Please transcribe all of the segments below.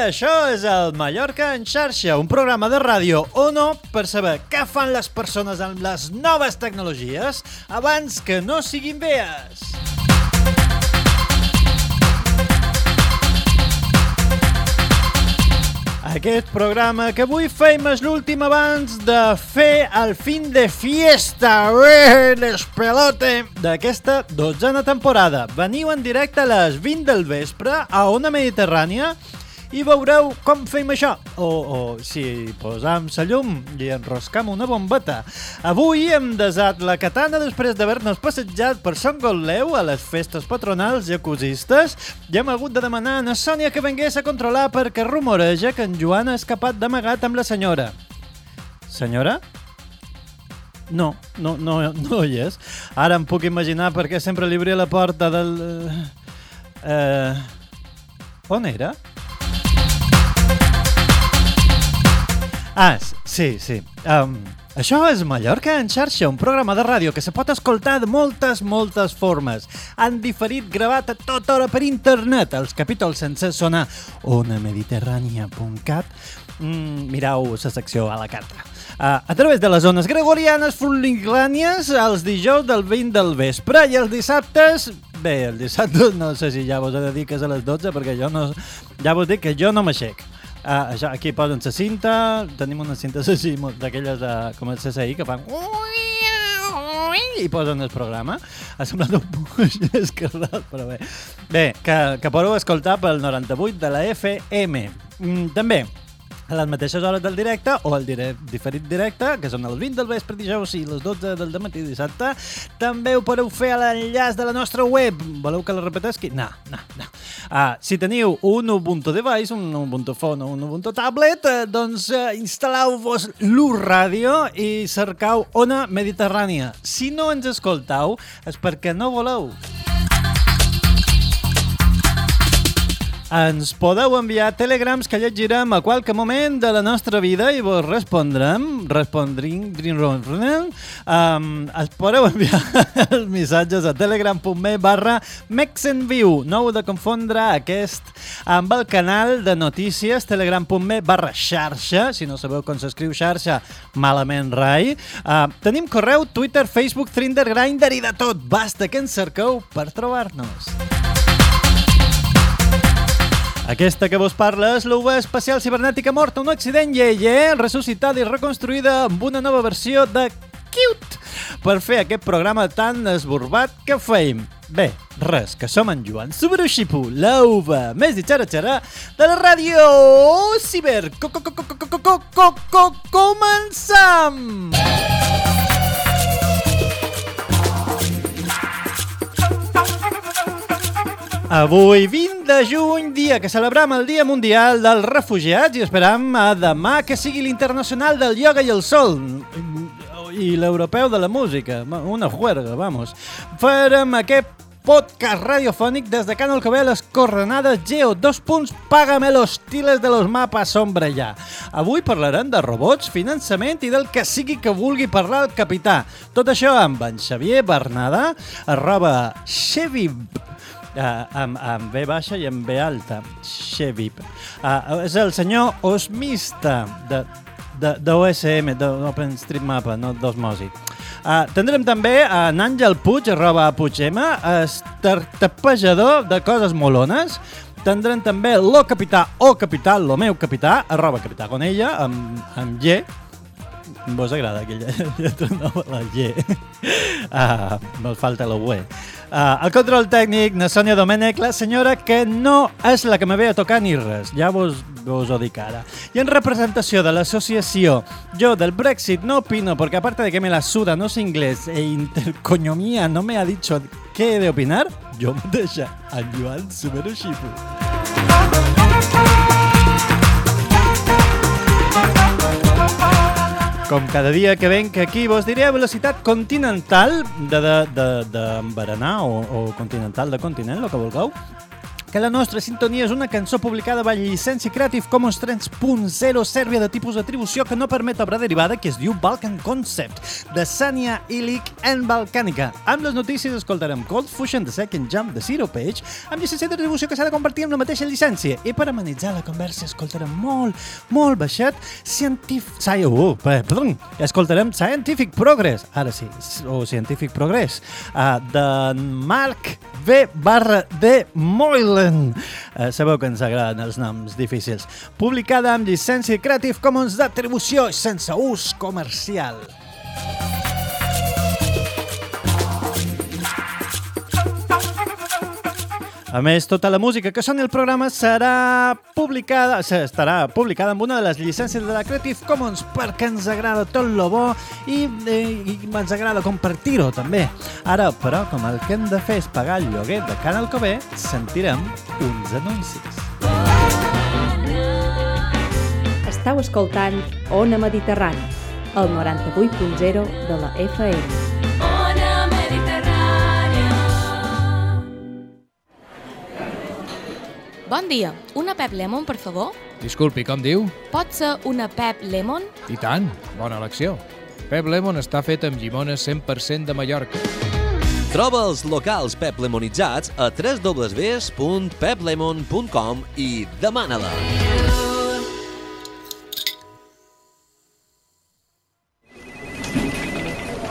Això és el Mallorca en xarxa, un programa de ràdio o no per saber què fan les persones amb les noves tecnologies abans que no siguin vees. Aquest programa que avui fem és l'últim abans de fer el fin de fiesta, eh, l'espelote, d'aquesta dotzena temporada. Veniu en directe a les 20 del vespre a Ona Mediterrània i veureu com fem això. O, o si posam la llum i enroscam una bombeta. Avui hem desat la katana després d'haver-nos passejat per Sant Gotleu a les festes patronals i acusistes i hem hagut de demanar a Sònia que vengués a controlar perquè rumoreja que en Joan ha escapat d'amagat amb la senyora. Senyora? No, no, no, no hi és. Ara em puc imaginar perquè sempre li obria la porta del... Eh, eh, on era? Ah, sí, sí. Um, això és Mallorca en xarxa, un programa de ràdio que se pot escoltar de moltes, moltes formes. Han diferit gravat a tota hora per internet. Els capítols sencers són a onamediterrània.cat. Mm, mireu la secció a la carta. Uh, a través de les zones gregorianes furlinglànies els dijous del 20 del vespre i els dissabtes Bé, el dissabte no sé si ja vos he de dir que és a les 12 perquè jo no... Ja vos dic que jo no m'aixec. Uh, això, aquí posen la cinta, tenim una cinta així, d'aquelles uh, com el CSI que fan i posen el programa. Ha semblat un puix esquerdat, però bé. Bé, que, que podeu escoltar pel 98 de la FM. Mm, també, a les mateixes hores del directe o el dire diferit directe, que són els 20 del vespre dijous i les 12 del matí dissabte. També ho podeu fer a l'enllaç de la nostra web. Voleu que la repetesqui? No, no, no. Uh, si teniu un Ubuntu device, un Ubuntu phone o un Ubuntu tablet, uh, doncs uh, instal·lau-vos l'Ur Ràdio i cercau Ona Mediterrània. Si no ens escoltau, és perquè no voleu. Ens podeu enviar telegrams que llegirem a qualque moment de la nostra vida i vos respondrem, respondrim, um, ens podeu enviar els missatges a telegram.me barra mexenviu. No heu de confondre aquest amb el canal de notícies telegram.me barra xarxa, si no sabeu com s'escriu xarxa, malament rai. Uh, tenim correu, Twitter, Facebook, Trinder, Grindr i de tot. Basta que ens cerqueu per trobar-nos. Aquesta que vos parla és l'UV espacial cibernètica morta, un accident lleie, ressuscitada i reconstruïda amb una nova versió de Cute per fer aquest programa tan esborbat que feim. Bé, res, que som en Joan Subaruxipu, l'UV més ditxara-xara de la ràdio ciber. Co -co -co -co -co -co -co -co -co Començam! Avui, 20 de juny, dia que celebram el Dia Mundial dels Refugiats i esperam a demà que sigui l'Internacional del Ioga i el Sol i l'Europeu de la Música. Una juerga, vamos. Farem aquest podcast radiofònic des de Can Alcobé a les coordenades Geo. Dos punts, págame los tiles de los mapas sombre ja. Avui parlarem de robots, finançament i del que sigui que vulgui parlar el capità. Tot això amb en Xavier Bernada, arroba Xevib, uh, amb, amb B baixa i amb B alta, Xevib. Uh, és el senyor Osmista de, de, de OSM, d'OpenStreetMap, no d'Osmosi. Uh, tindrem també en Àngel Puig, arroba Puigema, tapejador de coses molones. Tindrem també lo capità o capità, lo meu capità, arroba capità con ella, amb, amb G, Vos agrada aquella lletra nova, la G. Ah, me'l falta la UE. Uh, el control tècnic, na Sònia Domènech, la senyora que no és la que me ve a tocar ni res. Ja vos, vos ho dic ara. I en representació de l'associació, jo del Brexit no opino, porque aparte de que me la suda, no sé inglés, e intercoñomía no me ha dicho qué he de opinar, jo mateixa, en Joan Suberuxipu. Com cada dia que venc aquí, vos diré a velocitat continental de, de, de, de berenar o, o continental de continent, el que vulgueu, que la nostra sintonia és una cançó publicada per llicència Creative Commons 3.0 sèrbia de tipus d'atribució que no permet obra derivada que es diu Balkan Concept, de Sania Ilic en Balcànica. Amb les notícies escoltarem Cold Fusion The Second Jump de Zero Page, amb llicència d'atribució que s'ha de compartir amb la mateixa llicència. I per amenitzar la conversa escoltarem molt, molt baixet Scientific... Sci uh, perdó, escoltarem Scientific Progress, ara sí, o Scientific Progress, uh, de Marc V barra D Moylan. Uh, sabeu que ens agraden els noms difícils. Publicada amb llicència Creative Commons d'atribució sense ús comercial. A més, tota la música que soni al programa serà publicada, estarà publicada amb una de les llicències de la Creative Commons perquè ens agrada tot lo bo i, eh, i ens agrada compartir-ho també. Ara, però, com el que hem de fer és pagar el lloguer de Can Alcover, sentirem uns anuncis. Estau escoltant Ona Mediterrani, el 98.0 de la FM. Bon dia, una Pep Lemon, per favor? Disculpi, com diu? Pot ser una Pep Lemon? I tant, bona elecció. Pep Lemon està fet amb llimones 100% de Mallorca. Troba els locals Pep Lemonitzats a www.peplemon.com i demana-la.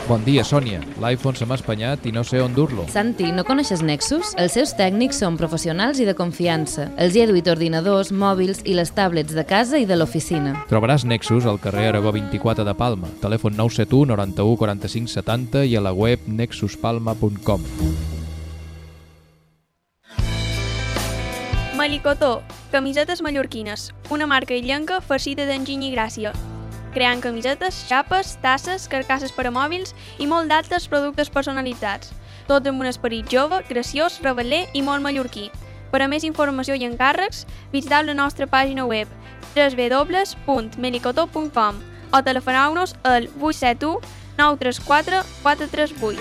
Bon dia, Sònia. L'iPhone se m'ha espanyat i no sé on dur-lo. Santi, no coneixes Nexus? Els seus tècnics són professionals i de confiança. Els hi he duit ordinadors, mòbils i les tablets de casa i de l'oficina. Trobaràs Nexus al carrer Aragó 24 de Palma, telèfon 971 91 45 70 i a la web nexuspalma.com. Malicotó, camisetes mallorquines, una marca illenca farcida d'enginy i gràcia. Creant camisetes, xapes, tasses, carcasses per a mòbils i molt d'altres productes personalitzats. Tots amb un esperit jove, graciós, reveler i molt mallorquí. Per a més informació i encàrrecs, visiteu la nostra pàgina web www.melicotó.com o telefoneu-nos al 871 934 438.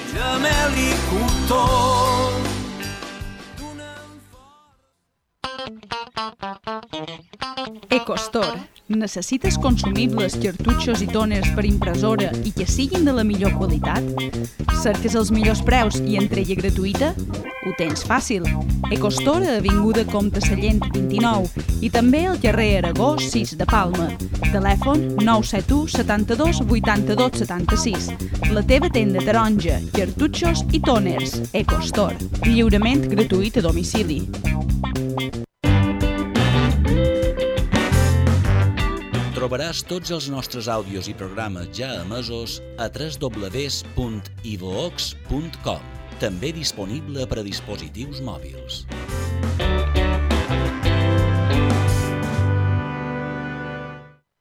EcoStore. Necessites consumibles, cartutxos i toners per impressora i que siguin de la millor qualitat? Cerques els millors preus i entrega gratuïta? Ho tens fàcil. EcoStore a Avinguda Comte Sallent 29 i també al carrer Aragó 6 de Palma. Telèfon 971 72 82 76. La teva tenda taronja, cartutxos i toners. EcoStore. Lliurament gratuït a domicili. Trobaràs tots els nostres àudios i programes ja emesos a www.ivox.com, també disponible per a dispositius mòbils.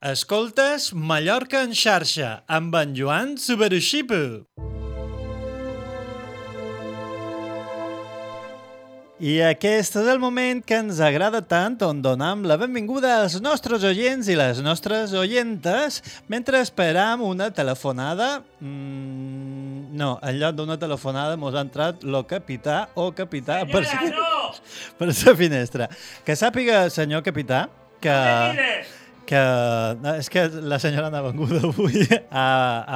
Escoltes Mallorca en xarxa amb en Joan Subaruxipu. I aquest és el moment que ens agrada tant on donam la benvinguda als nostres oients i les nostres oientes mentre esperam una telefonada. Mm, no, en lloc d'una telefonada mos ha entrat lo capità o capità per, per la finestra. Que sàpiga, senyor capità, que que no, és que la senyora n'ha vengut avui a,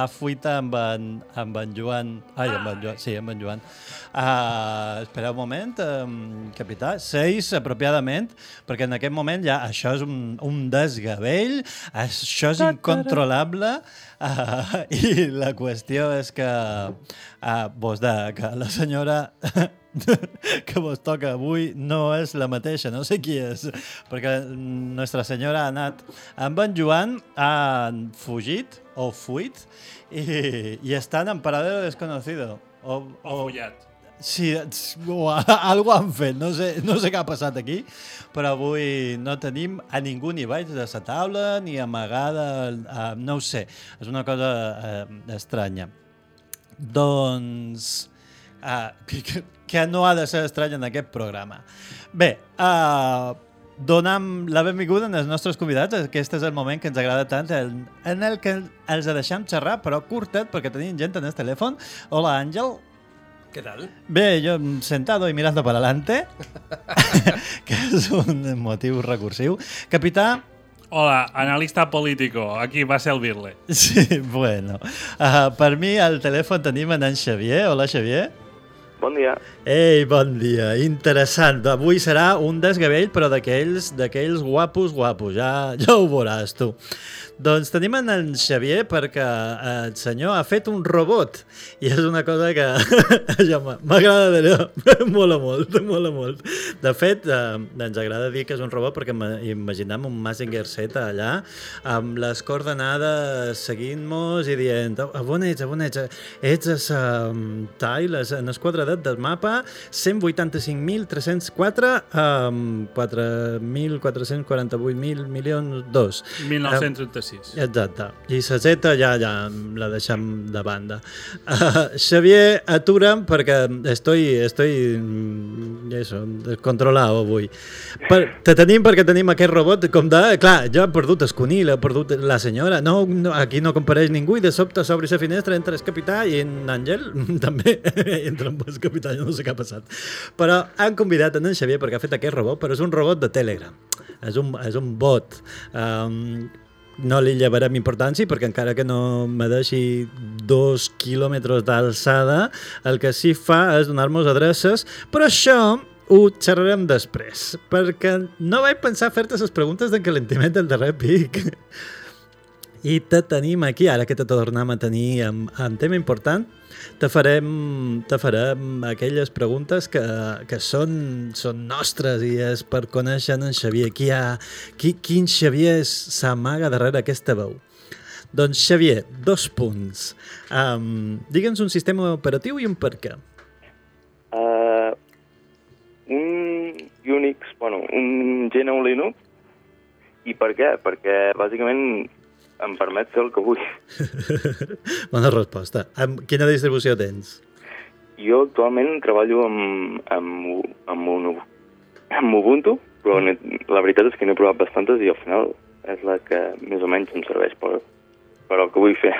a fuita amb en, amb en Joan. Ai, amb en Joan, sí, amb en Joan. Uh, espera un moment um, capità, seis apropiadament perquè en aquest moment ja això és un, un desgavell això és incontrolable uh, i la qüestió és que uh, vos de que la senyora que vos toca avui no és la mateixa, no sé qui és, perquè Nostra Senyora ha anat amb en Joan, han fugit o fuit i, i estan en paradero desconocido. O, o, follat. Sí, o a- algo han fet, no sé, no sé què ha passat aquí, però avui no tenim a ningú ni baix de la taula, ni amagada, eh, no ho sé, és una cosa eh, estranya. Doncs... Uh, que, que- no ha de ser estrany en aquest programa. Bé, uh, donam la benvinguda als nostres convidats. Aquest és el moment que ens agrada tant, el, en el que els deixem xerrar, però curtet, perquè tenim gent en el telèfon. Hola, Àngel. ¿Qué tal? Bé, jo sentado y mirando para adelante, que és un motiu recursiu. Capità, Hola, analista político. Aquí va a servirle. sí, bueno. Uh, per mi al telèfon tenim en, en Xavier. Hola, Xavier. Bon dia. Ei, bon dia. Interessant. Avui serà un desgavell, però d'aquells d'aquells guapos, guapos. Ja, ja ho veuràs, tu. Doncs tenim en en Xavier perquè eh, el senyor ha fet un robot i és una cosa que ja m'agrada d'allò, mola molt, mola molt. De fet, eh, ens agrada dir que és un robot perquè ima- imaginem un Mazinger Z allà amb les coordenades seguint-nos i dient "Oh, on ets, on ets? Ets a um, tall, en el quadradet del mapa 185.304 amb 4.448.000 milions dos. 1936. Eh, Exacte. I la Z ja, ja la deixem de banda. Uh, Xavier, atura'm perquè estoy, estoy mm, eso, descontrolado avui. Per, te tenim perquè tenim aquest robot com de... Clar, jo he perdut el conil, he perdut la senyora. No, no, aquí no compareix ningú i de sobte s'obre la finestra, entra el capità i en Àngel també entra amb el capità, no sé què ha passat. Però han convidat en en Xavier perquè ha fet aquest robot, però és un robot de Telegram. És un, és un bot. Um, no li llevarem importància perquè encara que no me deixi dos quilòmetres d'alçada, el que sí fa és donar-nos adreces, però això ho xerrarem després, perquè no vaig pensar fer-te les preguntes d'encalentiment del darrer pic. I te tenim aquí, ara que te tornem a tenir amb, amb tema important, te farem, te farem aquelles preguntes que, que són, són nostres i és per conèixer en Xavier. Qui ha, qui, quin Xavier s'amaga darrere aquesta veu? Doncs Xavier, dos punts. Um, Digue'ns un sistema operatiu i un per què. Uh, un Unix, bueno, un GNU Linux. I per què? Perquè bàsicament em permet fer el que vull. Bona resposta. Amb quina distribució tens? Jo actualment treballo amb, amb, amb, un, amb Ubuntu, però ne, la veritat és que n'he provat bastantes i al final és la que més o menys em serveix per, per el que vull fer.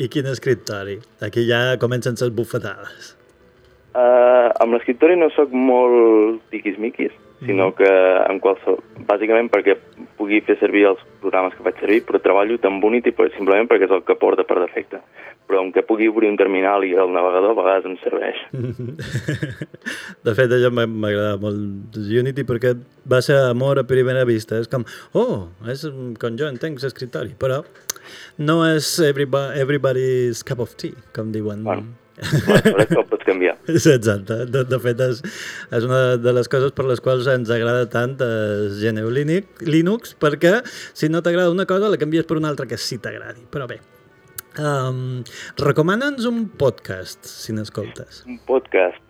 I quin escriptori? Aquí ja comencen les bufetades. Uh, amb l'escriptori no sóc molt tiquismiquis, sinó que en qualsevol... Bàsicament perquè pugui fer servir els programes que faig servir, però treballo tan Unity per, simplement perquè és el que porta per defecte. Però amb que pugui obrir un terminal i el navegador a vegades em serveix. De fet, allò agradat molt Unity perquè va ser amor a primera vista. És com, oh, és com jo entenc l'escriptori, però no és everybo- everybody's cup of tea, com diuen. Bueno, per això ho pots canviar. Exacte. De, de fet, és, és una de les coses per les quals ens agrada tant el GNU Linux, Linux perquè si no t'agrada una cosa la canvies per una altra que sí t'agradi. Però bé, um, recomana'ns un podcast, si n'escoltes. Un podcast.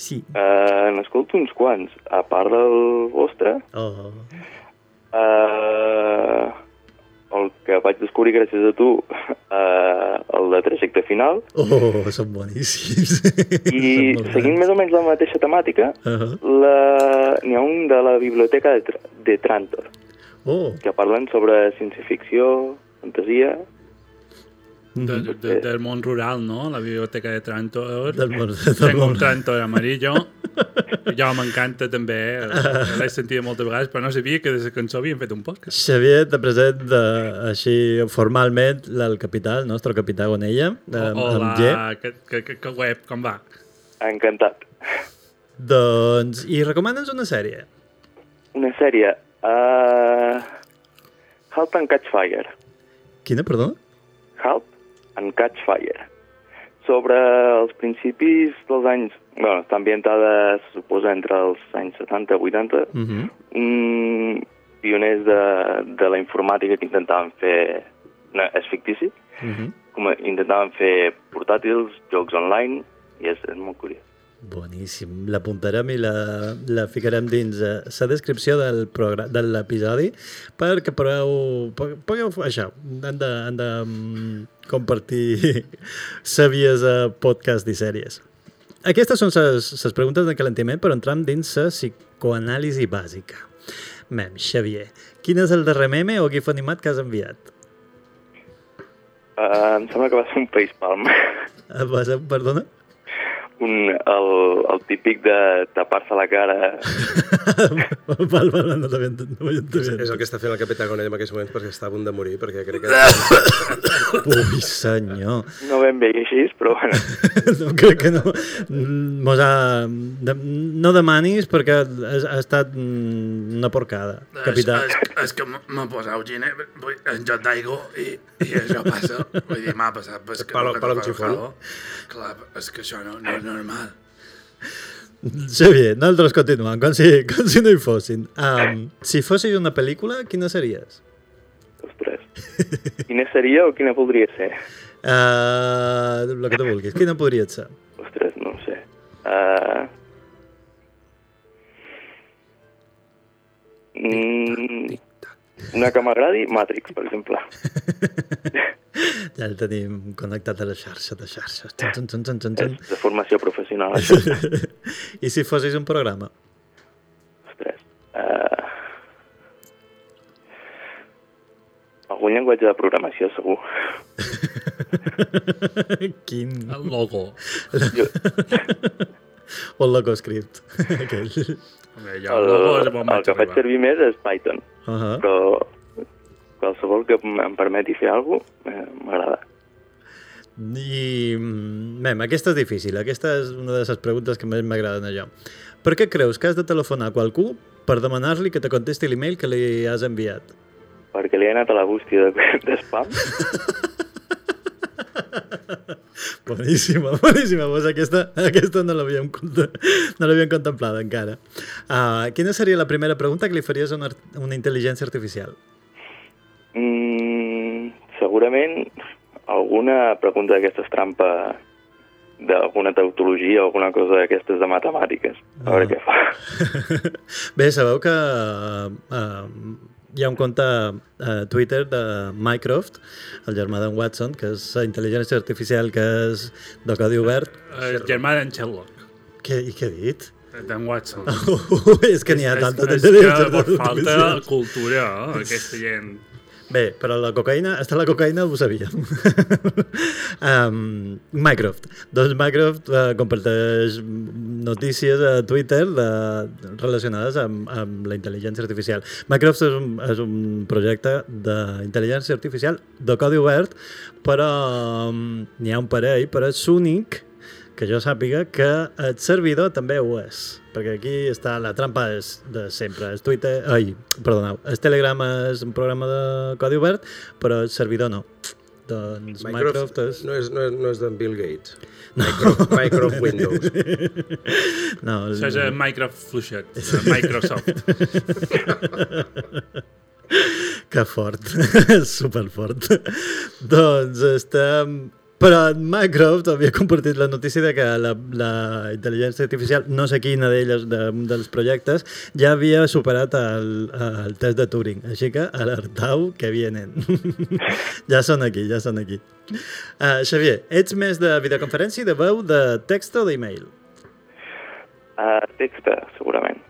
Sí. Uh, N'escolto uns quants. A part del vostre, Oh. uh, el que vaig descobrir gràcies a tu, uh, el de trajecte final, Oh, són boníssims. i Són seguint més o menys la mateixa temàtica, Uh -huh. la... n'hi ha un de la biblioteca de, de Trantor, Oh. que parlen sobre ciència-ficció, fantasia... De, de, del món rural, no? La biblioteca de Trantor. Del món- del Tengo món- un Trantor amarillo. Jo m'encanta també. eh, L'he sentit moltes vegades, però no sabia que de la cançó havien fet un podcast. Xavier, te presenta així formalment el capità, el nostre capità Gonella, eh, amb G. Hola, que, que, que, que web, com va? Encantat. Doncs, i recomana'ns una sèrie. Una sèrie... Uh, Halt and Catch Fire. Quina, perdó? Halt and Catch Fire. Sobre els principis dels anys... bueno, està ambientada, se suposa, entre els anys 70 i 80. Uh -huh. Un pioners de, de la informàtica que intentaven fer... No, és fictici. Uh -huh. Com intentaven fer portàtils, jocs online, i és, és molt curiós. Boníssim. L'apuntarem i la, la ficarem dins eh, la descripció del de l'episodi perquè pu- pugueu això, han de, han de mm, compartir sàvies a podcast i sèries. aquestes són les preguntes de calentiment, però entram dins la psicoanàlisi bàsica. Mem, Xavier, quin és el darrer meme o gif animat que has enviat? Uh, em sembla que va ser un país palm. Eh, Va ser, perdona? Un, el, el típic de tapar-se la cara. val, val, no t'havia ent- no havia És, entès. és el que està fent el Capità Gonell en aquests moments perquè està a punt de morir, perquè crec que... Ui, senyor. No ben bé així, però bueno. no, crec que no. Mm, Mos ha... De, no demanis perquè ha, ha estat mm, una porcada, capità. És, és, és que m'ha posat ginebra en joc d'aigua i, i això passa. Vull dir, m'ha passat. Palo- palo xifón. calor, Clar, és que això no, no és normal. Xavier, nosaltres continuem, com si, com si no hi fossin. Um, si fossis una pel·lícula, quina series? Quina seria o quina podria ser? Uh, el que tu vulguis. Quina podria ser? Ostres, no sé. Uh... Mm, una que m'agradi, Matrix, per exemple. Ja el tenim connectat a la xarxa de xarxes. Tun, tun, tun, tun, tun, tun. És de formació professional, això. I si fossis un programa? Uh... Algun llenguatge de programació, segur. Quin? El logo. O el logo script. Aquell. Home, jo el és bon el que faig servir més és Python, Uh -huh. però qualsevol que em permeti fer alguna cosa eh, m'agrada. I, mm, mem, aquesta és difícil. Aquesta és una de les preguntes que més m'agraden a jo. Per què creus que has de telefonar a qualcú per demanar-li que te contesti l'email que li has enviat? Perquè li he anat a la bústia de, de spam. Boníssima, boníssima. Pues aquesta, aquesta no l'havíem no l'havíem contemplat encara. Uh, quina seria la primera pregunta que li faries a una, una intel·ligència artificial? Mm, segurament alguna pregunta d'aquestes trampa d'alguna tautologia o alguna cosa d'aquestes de matemàtiques. A veure Ah. què fa. Bé, sabeu que uh, hi ha un compte a Twitter de Mycroft, el germà d'en Watson, que és la intel·ligència artificial que és de codi obert. El germà d'en Sherlock, Què, I què he dit? d'en Watson. És que n'hi ha És- tantes és que falta cultura, eh, aquesta gent. Bé, però la cocaïna, està la cocaïna ho sabíem. um, Mycroft. Doncs Mycroft uh, comparteix notícies a Twitter de, relacionades amb, amb la intel·ligència artificial. Mycroft és un, és un projecte d'intel·ligència artificial de codi obert, però um, n'hi ha un parell, però és únic que jo sàpiga que el servidor també ho és, perquè aquí està la trampa és de sempre, és Twitter, ai, perdoneu, el Telegram és un programa de codi obert, però el servidor no. Doncs Microsoft, és... No és, no és, no és d'en Bill Gates. Microsoft, Microsoft Windows. No, el- Això és el Minecraft Fluixet, de Microsoft. Que fort, superfort. doncs estem... Però Microsoft havia compartit la notícia de que la, la intel·ligència artificial, no sé quina d'elles, de, dels projectes, ja havia superat el, el test de Turing. Així que alertau que vienen. ja són aquí, ja són aquí. Uh, Xavier, ets més de videoconferència, de veu, de text o d'email? Uh, texta, segurament.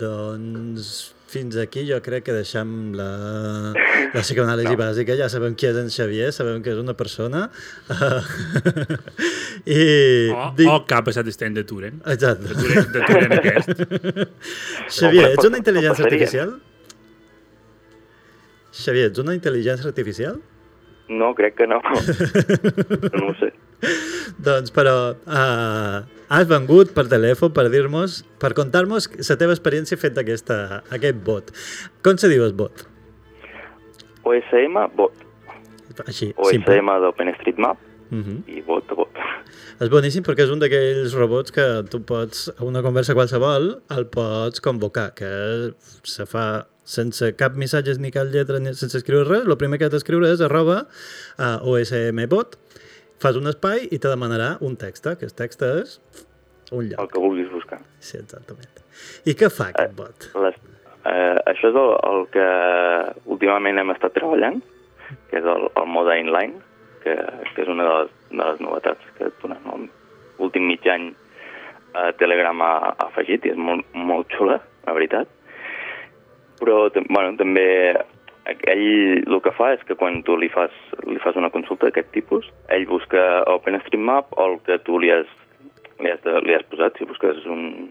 Doncs fins aquí jo crec que deixem la, la psicoanàlisi no. bàsica. Ja sabem qui és en Xavier, sabem que és una persona. Uh, I... O, dic- o cap a estem de Turen. Exacte. De Turen, de Turen aquest. Xavier, ets una intel·ligència artificial? Xavier, ets una intel·ligència artificial? No, crec que no. No ho sé. Doncs, però uh, has vengut per telèfon per dir-nos, per contar-nos la teva experiència fent aquesta, aquest bot. Com se diu el bot? OSM, bot. Així, simple. OSM d'OpenStreetMap Mhm. i bot bot. És boníssim perquè és un d'aquells robots que tu pots, a una conversa qualsevol, el pots convocar, que se fa sense cap missatges ni cap lletra, ni sense escriure res, el primer que has d'escriure és arroba uh, OSMBot, fas un espai i te demanarà un text, que el text és un lloc. El que vulguis buscar. Sí, exactament. I què fa aquest bot? Les, eh, això és el, el que últimament hem estat treballant, que és el, el mode inline, que, que és una de les, de les novetats que donen el, últim mig any eh, Telegram ha, ha afegit i és molt, molt xula, la veritat. Però bueno, també ell el que fa és que quan tu li fas, li fas una consulta d'aquest tipus, ell busca OpenStreetMap o el que tu li has, li has, de, li has posat. Si busques un,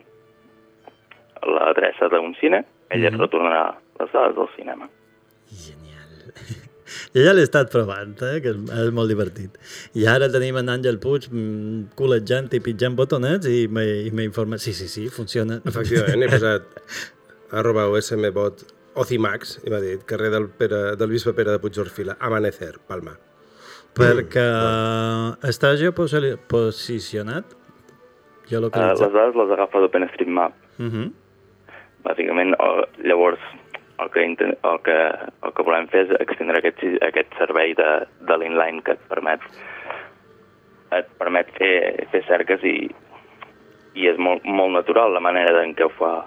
l'adreça d'un cine, ell mm -hmm. et retornarà les dades del cinema. Jo ja l'he estat provant, eh, que és, és molt divertit. I ara tenim en Àngel Puig mm, col·legiant i pitjant botonets i m'he i m'he informat. Sí, sí, sí, funciona. Efectivament, he posat arroba usmbot ocimax i m'ha dit carrer del, Pere, del bisbe Pere de Puigorfila, Amanecer, Palma. Perquè està geoposicionat. Jo Uh, localitzat. les dades les agafa d'OpenStreetMap. Uh -huh. Bàsicament, o, llavors, el que, el, que, el que volem fer és extendre aquest, aquest servei de, de l'inline que et permet et permet fer, fer cerques i, i és molt, molt natural la manera en què ho fa,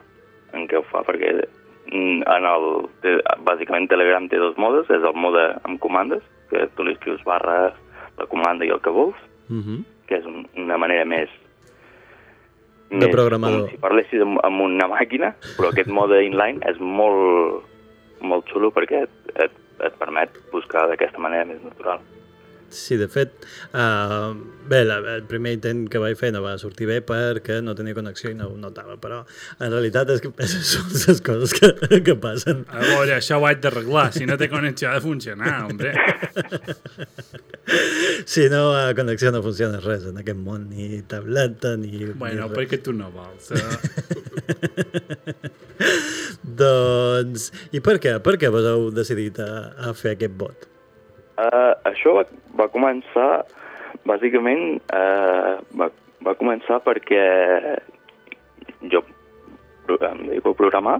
en què ho fa perquè mm, en el, té, bàsicament Telegram té dos modes, és el mode amb comandes, que tu li escrius barra la comanda i el que vols, Uh -huh. que és un, una manera més... De programador. Com si parlessis amb, amb una màquina, però aquest mode inline és molt, molt xulo perquè et, et, et permet buscar d'aquesta manera més natural. Sí, de fet, uh, bé, la, el primer intent que vaig fer no va sortir bé perquè no tenia connexió i no ho notava, però en realitat és que són les coses que, que passen. A veure, això ho haig d'arreglar. Si no té connexió ha de funcionar, hombre. Si no, la connexió no funciona res en aquest món, ni tableta, ni... Bueno, ni perquè tu no vols. Eh? Doncs, i per què? Per què vos heu decidit a, a fer aquest vot? Uh, això va, va començar, bàsicament, uh, va, va començar perquè jo em dedico a programar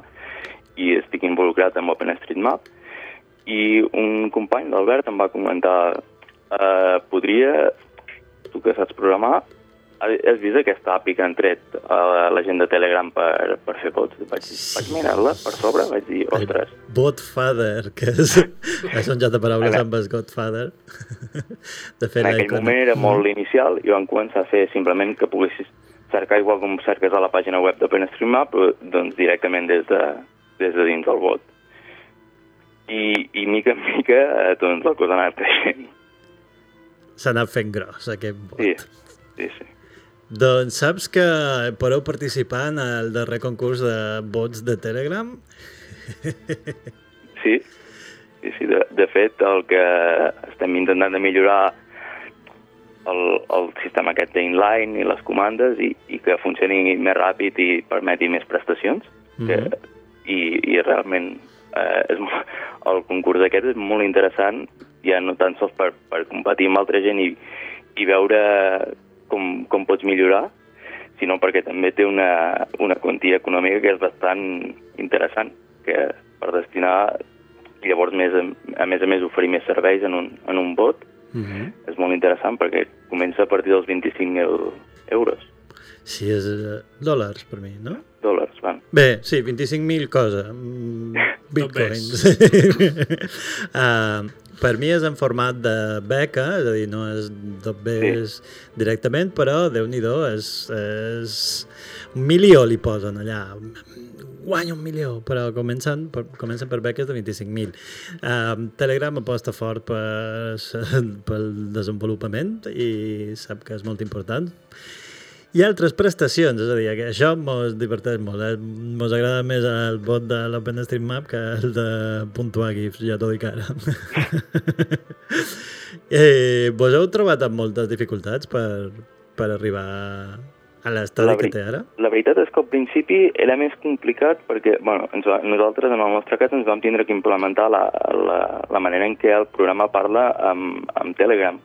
i estic involucrat amb OpenStreetMap i un company, l'Albert, em va comentar uh, podria, tu que saps programar, has vist aquesta API que han tret a la gent de Telegram per, per fer vots? Vaig, vaig mirar-la per sobre, vaig dir, ostres, Godfather, que és, és un joc de paraules Ara. amb el Godfather. De fet, en aquell l'icona- moment era molt inicial i vam començar a fer simplement que poguessis cercar igual com cerques a la pàgina web d'OpenStreetMap, però doncs directament des de, des de dins del bot. I, i mica en mica eh, doncs la cosa ha anat creixent. S'ha anat fent gros, aquest vot. Sí, sí, sí. Doncs saps que podeu participar en el darrer concurs de vots de Telegram? Sí, sí, sí. De, de fet, el que estem intentant de millorar el, el sistema aquest d'inline i les comandes i, i que funcioni més ràpid i permeti més prestacions. que, i, i realment eh, és, el concurs aquest és molt interessant, ja no tan sols per, per competir amb altra gent i, i veure com, com pots millorar, sinó perquè també té una, una quantia econòmica que és bastant interessant, que per destinar i llavors més, a, a més a més oferir més serveis en un, en un bot Uh -huh. és molt interessant perquè comença a partir dels 25.000 euros, Sí, és eh, dòlars per mi, no? dòlars, van. Bé, sí, 25.000 cosa. Mm, bitcoins. uh, per mi és en format de beca, és a dir, no és bé sí. directament, però, déu nhi és, és... Un milió li posen allà. Guanya un milió, però comencen per, comencen per beques de 25.000. Uh, Telegram aposta fort per, pel desenvolupament i sap que és molt important i altres prestacions, és a dir, que això mos diverteix molt. Eh? Mos agrada més el bot de l'OpenStreetMap que el de puntuar GIFs, ja t'ho dic ara. eh, vos heu trobat amb moltes dificultats per, per arribar a l'estadi que té ara? La veritat és que al principi era més complicat perquè bueno, ens, va- nosaltres, en el nostre cas, ens vam tindre que implementar la, la, la manera en què el programa parla amb, amb Telegram.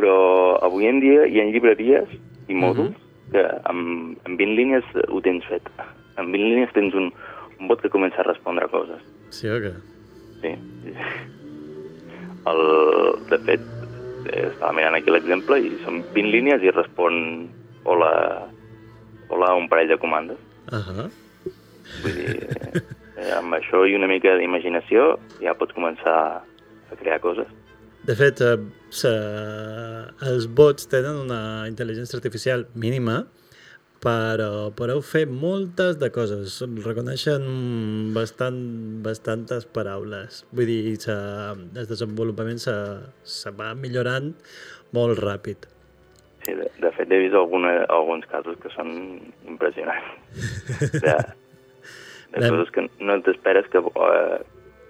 Però avui en dia hi ha llibreries i mòduls que amb, amb 20 línies ho tens fet. En 20 línies tens un, un bot que comença a respondre coses. Sí o què? Sí. El, de fet, eh, estava mirant aquí l'exemple i són 20 línies i respon hola, hola a un parell de comandes. Uh -huh. Vull dir, eh, amb això i una mica d'imaginació ja pots començar a crear coses. De fet, eh, se, els bots tenen una intel·ligència artificial mínima, però podeu fer moltes de coses. Reconeixen bastant, bastantes paraules. Vull dir, se, el desenvolupament se, se va millorant molt ràpid. Sí, de, de fet, he vist alguna, alguns casos que són impressionants. De, de coses que no t'esperes que, eh,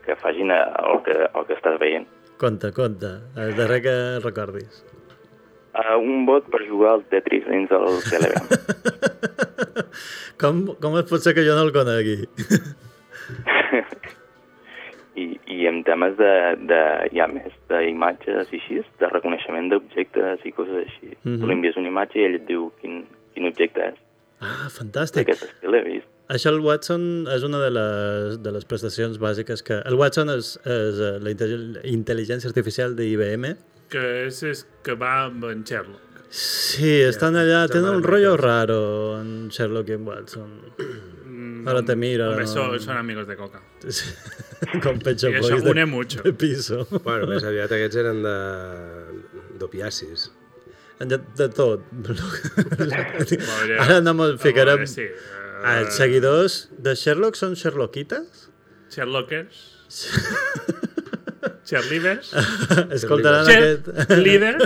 que facin el que, el que estàs veient. Conta, conta. El darrer que recordis. Uh, un bot per jugar al Tetris dins del Telegram. Com, com es pot ser que jo no el conegui? I, I en temes de, de ja més d'imatges i així, de reconeixement d'objectes i coses així. Mhm. Tu li envies una imatge i ell et diu quin, quin objecte és. Ah, fantàstic. Aquest estil he vist. Això el Watson és una de les, de les prestacions bàsiques que... El Watson és, és eh, la intel- intel·ligència artificial d'IBM. Que és, és que va amb en Sherlock. Sí, estan allà, tenen un rotllo raro en Sherlock i en Watson. Ara te miro. Hombre, no? son, son amigos de coca. Com Pet Shop I això Boys de, une mucho. de piso. Bueno, més aviat aquests eren de d'opiacis. De, de tot. Ara no me'l ficarem... a veure, sí, Ah, Els seguidors de Sherlock són Sherlockites? Sherlockers. Sherlivers. Escoltaran Sher- aquest... Líder.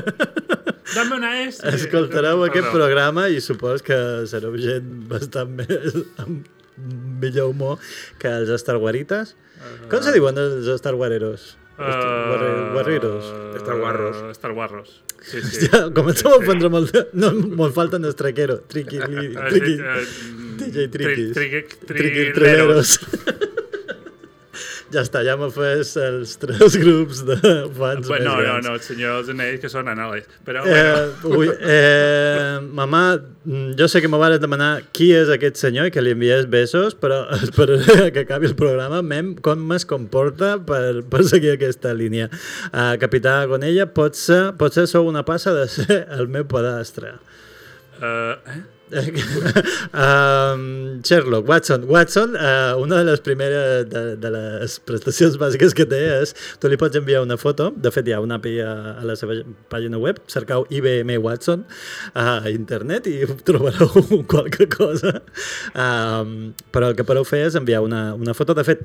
Dame una S. Escoltareu aquest Perdó. programa i supos que sereu gent bastant més amb millor humor que els Starwarites. Com se diuen els Starwareros? Uh, Guarreros. Star Warros. Star Warros. Sí, sí. Hòstia, comencem a prendre molt... No, molt falten els traqueros. Triqui, li, Eh, triqui, eh, DJ Triquis. tri- Triqui, trileros. ja està, ja m'ha fet els tres grups de fans Bueno, més no, no, grans. no, els senyors anells que són anàlegs. Però, Eh, bueno. ui, eh, mamà, mm, jo sé que m'ho vas demanar qui és aquest senyor i que li enviés besos, però esperaré que acabi el programa mem com es comporta per, per seguir aquesta línia. Uh, Capità Gonella, potser, potser sou una passa de ser el meu pedastre. Uh, eh? um, Sherlock, Watson. Watson, uh, una de les primeres de, de les prestacions bàsiques que té és tu li pots enviar una foto, de fet hi ha una API a, a la seva pàgina web, cercau IBM Watson a internet i trobareu qualque cosa. Um, però el que podeu fer és enviar una, una foto. De fet,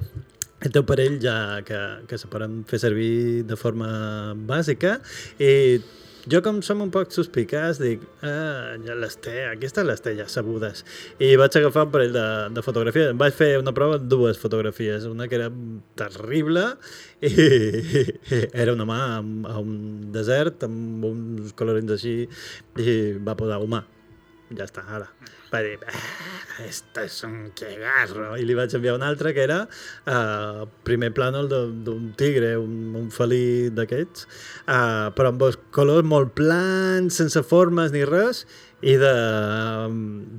el teu parell ja que, que se poden fer servir de forma bàsica i jo com som un poc suspicaç dic, ah, ja les té, aquestes les té ja sabudes. I vaig agafar un parell de, de fotografies. Vaig fer una prova amb dues fotografies una que era terrible i, i era una mà a un desert amb uns colorins així i va posar humà ja està, ara. Va dir, ah, este és un quegarro. I li vaig enviar una altra que era uh, primer plànol d'un tigre, un, un felí d'aquests, uh, però amb colors molt plans, sense formes ni res, i de,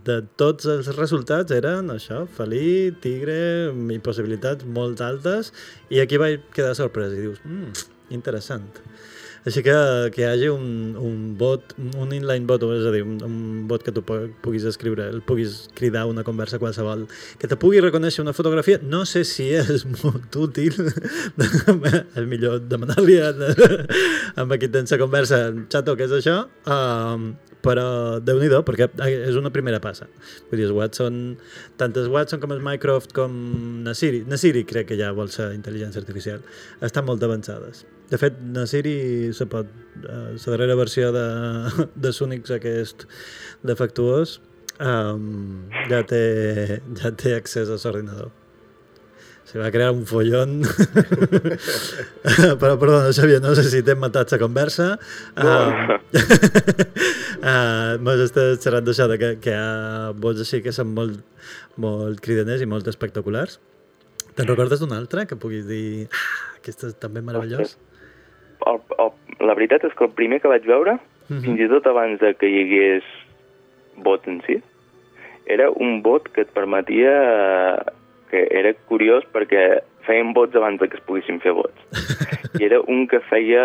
de tots els resultats eren això, felí, tigre, i possibilitats molt altes, i aquí vaig quedar sorprès i dius, mm, interessant. Així que que hi hagi un, un bot, un inline bot, és a dir, un, un bot que tu pu- puguis escriure, el puguis cridar una conversa qualsevol, que te pugui reconèixer una fotografia, no sé si és molt útil, és millor demanar-li amb qui tens la conversa, xato, què és això? Um, però déu nhi perquè és una primera passa. Vull dir, els Watson, tant els Watson com els Mycroft com Nasiri, Nasiri crec que ja vol ser intel·ligència artificial, estan molt avançades. De fet, Nasiri se pot, eh, la darrera versió de, de Sunix aquest defectuós um, ja, té, ja té accés a l'ordinador. Se va crear un follón. Però, perdona, Xavier, no sé si t'hem matat la conversa. No. Uh, uh, M'has estat xerrant d'això, que, que hi ha vots així que són molt, molt cridaners i molt espectaculars. Te'n recordes d'un altre que puguis dir ah, aquest és també meravellós? El, el, la veritat és que el primer que vaig veure, Mhm. fins i tot abans de que hi hagués bot en si, era un bot que et permetia... eh, que era curiós perquè feien vots abans de que es poguessin fer vots. I era un que feia...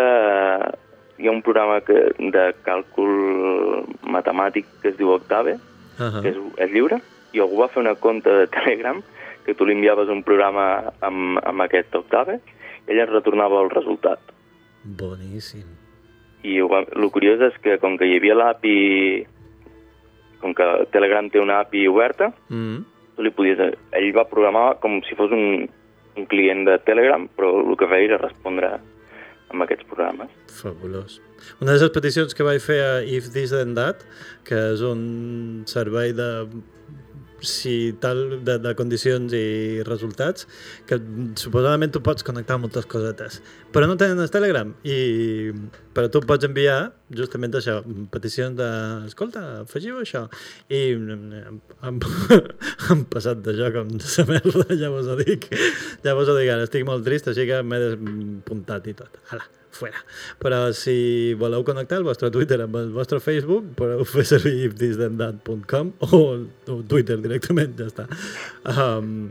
Hi ha un programa que, de càlcul matemàtic que es diu Octave, Uh que és, és lliure, i algú va fer una compte de Telegram que tu li enviaves un programa amb, amb aquest Octave i ell et retornava el resultat. Boníssim. I ho el curiós és que com que hi havia l'API, com que Telegram té una API oberta, Mm. tu li podies, ell va programar com si fos un, un client de Telegram, però el que feia era respondre amb aquests programes. Fabulós. Una de les peticions que vaig fer a If This Then That, que és un servei de si tal de, de condicions i resultats que suposadament tu pots connectar moltes cosetes però no tenen el Telegram. I, però tu pots enviar justament això, peticions de escolta, afegiu això i hem, hem passat d'això com de sa merda, ja vos ho dic ja vos ho dic ara, estic molt trist així que m'he despuntat i tot. Ala, fuera. Però si voleu connectar el vostre Twitter amb el vostre Facebook, podeu fer servir ifthisthendat.com o, o Twitter directament, ja està. Um,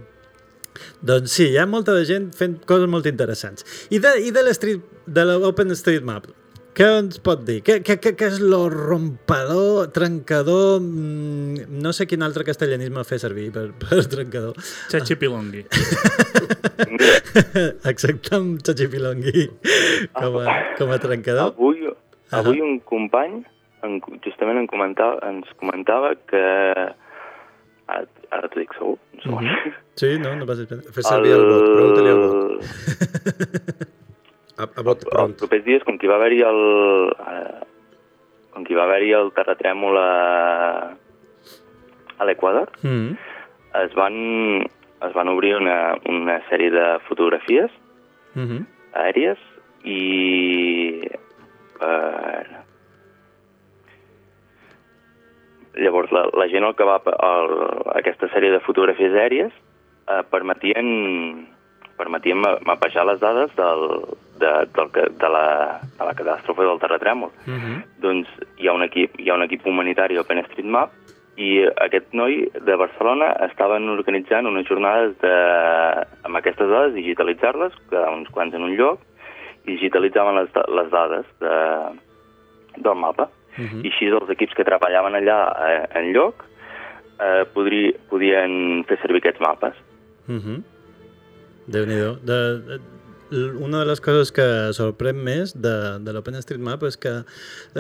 doncs sí, hi ha molta de gent fent coses molt interessants. I de, i de l'OpenStreetMap, què ens pot dir? Què, què, què, què és lo rompador, trencador, mm, no sé quin altre castellanisme fer servir per, per trencador. Xachipilongui. Acceptem Xachipilongui com a, com a trencador. Avui, avui un company en, justament en comentava, ens comentava que... Ara, ara t'ho dic segur. Un segon. Mhm. Sí, no, no passis pena. Fer servir el bot, pregunta-li al bot. A, a bot Els propers dies, com que hi va haver-hi el... eh, com que hi va haver-hi el terratrèmol a, a l'Equador, Mm. es van, es van obrir una, una sèrie de fotografies Mm -hmm. aèries i per... Llavors, la, la gent el que va el, aquesta sèrie de fotografies aèries eh, permetien, permetien ma- mapejar les dades del, de, del, que- de, la, de la catàstrofe del terratrèmol. Mm -hmm. Doncs hi ha un equip, hi ha un equip humanitari OpenStreetMap i aquest noi de Barcelona estaven organitzant unes jornades de, amb aquestes dades, digitalitzar-les, cada uns quants en un lloc, i digitalitzaven les, les dades de, del mapa. I així els equips que treballaven allà eh, en lloc eh, podri, podien fer servir aquests mapes. Mm -hmm. Déu-n'hi-do. De, de, una de les coses que sorprèn més de, de l'OpenStreetMap és que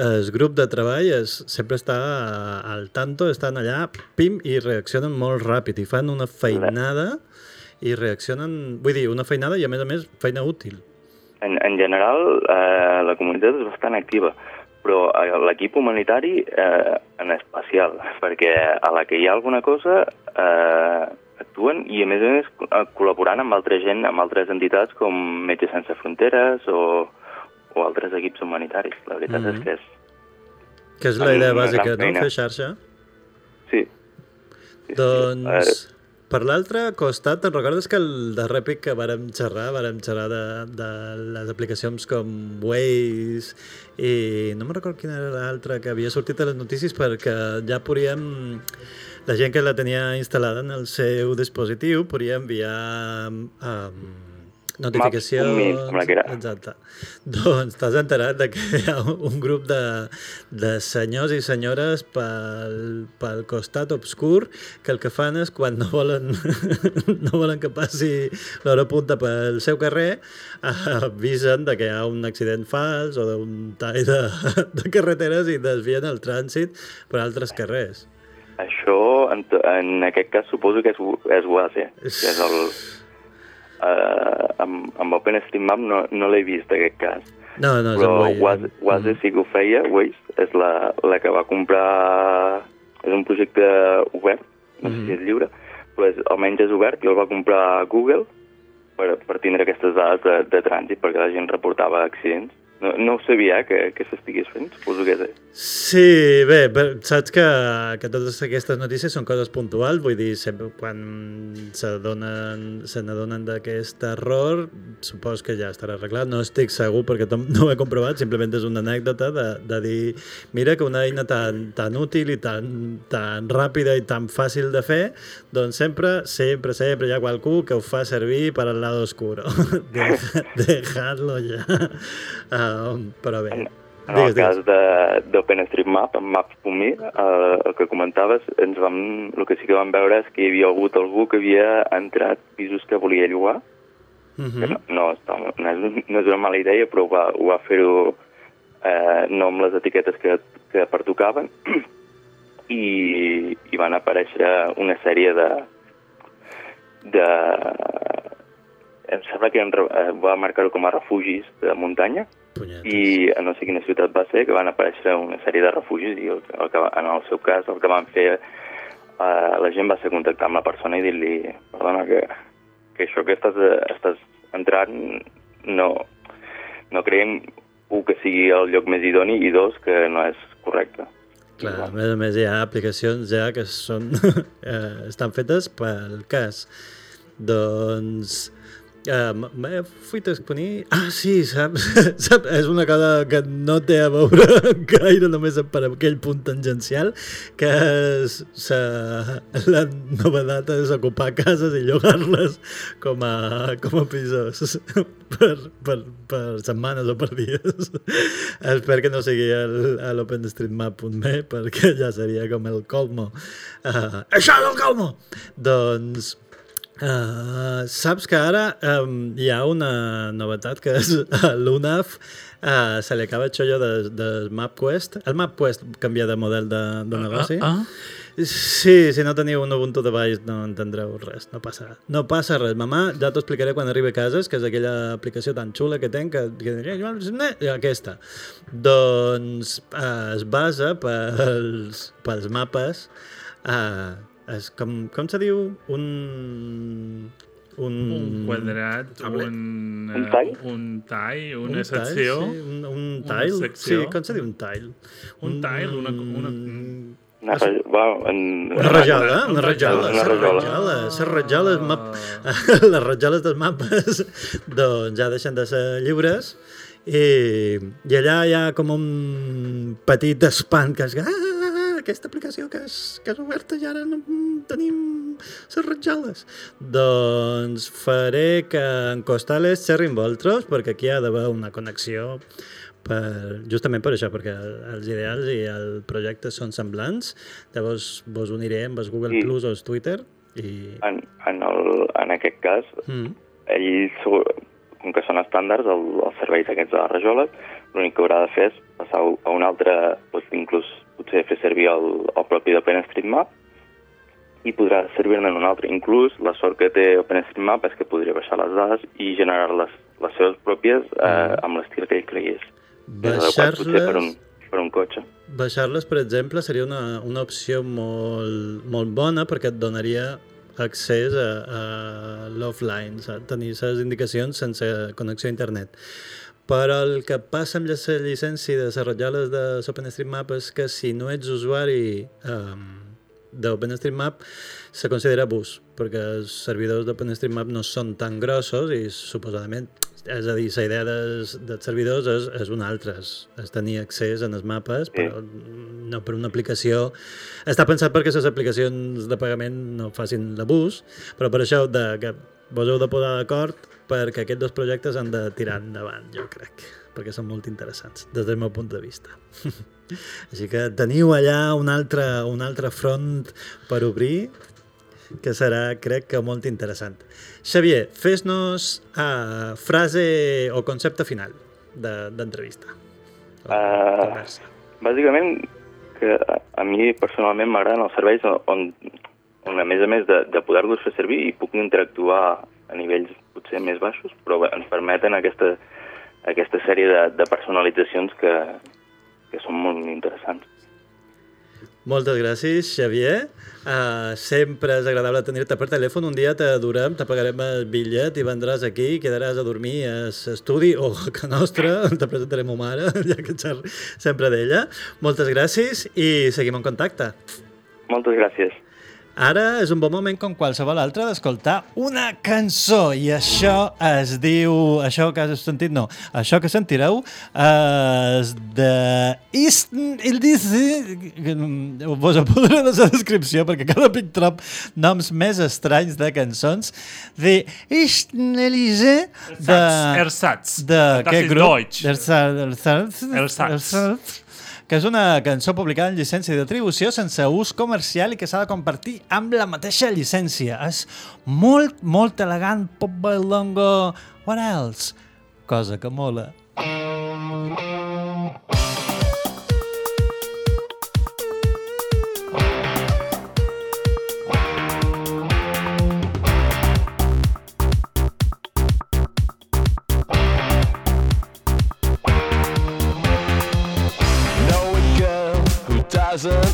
el grup de treball és, sempre està al tanto, estan allà, pim, i reaccionen molt ràpid i fan una feinada i reaccionen, vull dir, una feinada i a més a més feina útil. En, en general, eh, la comunitat és bastant activa, però eh, l'equip humanitari eh, en especial, perquè a la que hi ha alguna cosa eh, actuen i a més a més eh, col·laborant amb altra gent, amb altres entitats com Metges Sense Fronteres o, o altres equips humanitaris. La veritat Mhm. és que és... Que és la idea bàsica, no? Fer xarxa. Sí. Doncs, per l'altre costat, te'n recordes que el darrer pic que vàrem xerrar, vàrem xerrar de, de les aplicacions com Waze i no me'n recordo quina era l'altra que havia sortit a les notícies perquè ja podíem la gent que la tenia instal·lada en el seu dispositiu podia enviar um, notificacions... Maps.me, em sembla que era. Exacte. Doncs t'has enterat de que hi ha un grup de, de senyors i senyores pel, pel costat obscur que el que fan és quan no volen, no volen que passi l'hora punta pel seu carrer avisen de que hi ha un accident fals o d'un tall de, de carreteres i desvien el trànsit per altres carrers. Això, en, en aquest cas, suposo que és, és UASE, que és el... Uh, amb, amb OpenStreetMap no, no l'he vist, aquest cas. No, no, Però Waze. Waze, Waze sí que ho feia, Waze, és la, la que va comprar... És un projecte obert, no sé si és lliure, però és, almenys és obert i el va comprar Google per, per tindre aquestes dades de, de trànsit, perquè la gent reportava accidents. No, no ho sabia, eh, que, que s'estigués fent, suposo que és... Sí, bé, bé, saps que, que totes aquestes notícies són coses puntuals, vull dir, sempre quan se n'adonen d'aquest error, supos que ja estarà arreglat, no estic segur perquè no ho he comprovat, simplement és una anècdota de, de dir, mira que una eina tan, tan útil i tan, tan ràpida i tan fàcil de fer, doncs sempre, sempre, sempre hi ha qualcú que ho fa servir per al lado oscuro. Deja- Dejadlo ja. Um, però bé, En el cas de- d'OpenStreetMap, amb Maps.me, eh, el que comentaves, ens vam, el que sí que vam veure és que hi havia hagut algú que havia entrat pisos que volia llogar Mhm. que no, no, està, no, és, no és una mala idea, però va, ho va fer-ho eh, no amb les etiquetes que, que pertocaven. I, i van aparèixer una sèrie de... de em sembla que eh, va marcar-ho com a refugis de muntanya i a no sé quina ciutat va ser que van aparèixer una sèrie de refugis i el, el que, en el seu cas el que van fer eh, la gent va ser contactar amb la persona i dir-li perdona que, que això que estàs, eh, estàs entrant no, no creiem un, que sigui el lloc més idoni i dos, que no és correcte. Clar, a més a més hi ha aplicacions ja que són, eh, estan fetes pel cas. Doncs eh, m- m'he fet exponir... Ah, sí, saps? saps? És una cosa que no té a veure gaire només per aquell punt tangencial, que és, se, la novedat és ocupar cases i llogar-les com a, com a pisos per, per, per setmanes o per dies. Espero que no sigui a l'openstreetmap.me perquè ja seria com el colmo. Uh, això és el colmo! Doncs Uh, saps que ara um, hi ha una novetat que és l'UNAF uh, se li acaba el xollo de, de MapQuest. El MapQuest canvia de model de, de negoci. ah. Sí, si no teniu un Ubuntu device no entendreu res, no passa, no passa res. Mamà, ja t'ho explicaré quan arribi a cases, que és aquella aplicació tan xula que tenc, que, que diria, "Jo, eh", aquesta. Doncs uh, es basa pels, pels mapes uh, és com, com se diu? Un... Un, Un quadrat, Tablet. un, Un eh, tall? un tall, una Un tall, secció. sí, un, un una tile. secció. Sí, com se diu un tile? Un tile, una... una... Una, rej- bueno, en, Una rajola, una rajola. Una rajola. Les map... les rajoles dels mapes doncs ja deixen de ser lliures i, i allà hi ha com un petit espant que és ah, aquesta aplicació que és, que és oberta i ara no tenim les rajoles. Doncs faré que en Costales xerrin vosaltres perquè aquí ha d'haver una connexió per, justament per això, perquè els ideals i el projecte són semblants. Llavors vos uniré amb el Google Sí. Plus o el Twitter i... En, en, el, en aquest cas, Mm. ells, com que són estàndards, el, els serveis aquests de la rajola, l'únic que haurà de fer és passar a un altre, doncs, inclús potser fer servir el, el propi d'OpenStreetMap i podrà servir-ne en un altre. Inclús la sort que té OpenStreetMap és que podria baixar les dades i generar les, les seves pròpies eh, amb l'estil que ell cregués. potser per un, per un cotxe. Baixar-les, per exemple, seria una, una opció molt, molt bona perquè et donaria accés a, a l'offline, tenir les indicacions sense connexió a internet. Però el que passa amb la llicència de les de l'OpenStreetMap és que si no ets usuari um, d'OpenStreetMap se considera bus, perquè els servidors d'OpenStreetMap no són tan grossos i suposadament és a dir, la idea dels, dels servidors és, és una altra, és, és tenir accés en els mapes, però no per una aplicació... Està pensat perquè les aplicacions de pagament no facin l'abús, però per això de, que vos heu de posar d'acord perquè aquests dos projectes han de tirar endavant, jo crec, perquè són molt interessants, des del meu punt de vista. Així que teniu allà un altre, un altre front per obrir que serà, crec que, molt interessant. Xavier, fes-nos uh, frase o concepte final de- d'entrevista. Uh, bàsicament, que a, a mi personalment m'agraden els serveis on, on a més a més de, de poder-los fer servir i puc interactuar a nivells potser més baixos, però ens permeten aquesta, aquesta sèrie de, de personalitzacions que, que són molt interessants. Moltes gràcies, Xavier. Uh, sempre és agradable tenir-te per telèfon. Un dia t'adorem, te pagarem el bitllet i vendràs aquí, quedaràs a dormir a l'estudi o a casa nostra, te presentarem a mare, ja que xerro sempre d'ella. Moltes gràcies i seguim en contacte. Moltes gràcies. Ara és un bon moment com qualsevol altre d'escoltar una cançó i això es diu... Això que has sentit, no. Això que sentireu és de... Easton... El dice... Vos ho podré a la descripció perquè cada pic trob noms més estranys de cançons de Easton Elise de... Ersatz. De què grup? Deutsch. Ersatz. Ersatz. Ersatz que és una cançó publicada en llicència d'atribució sense ús comercial i que s'ha de compartir amb la mateixa llicència. És molt, molt elegant, pop bailongo, what else? Cosa que mola. Thank. casa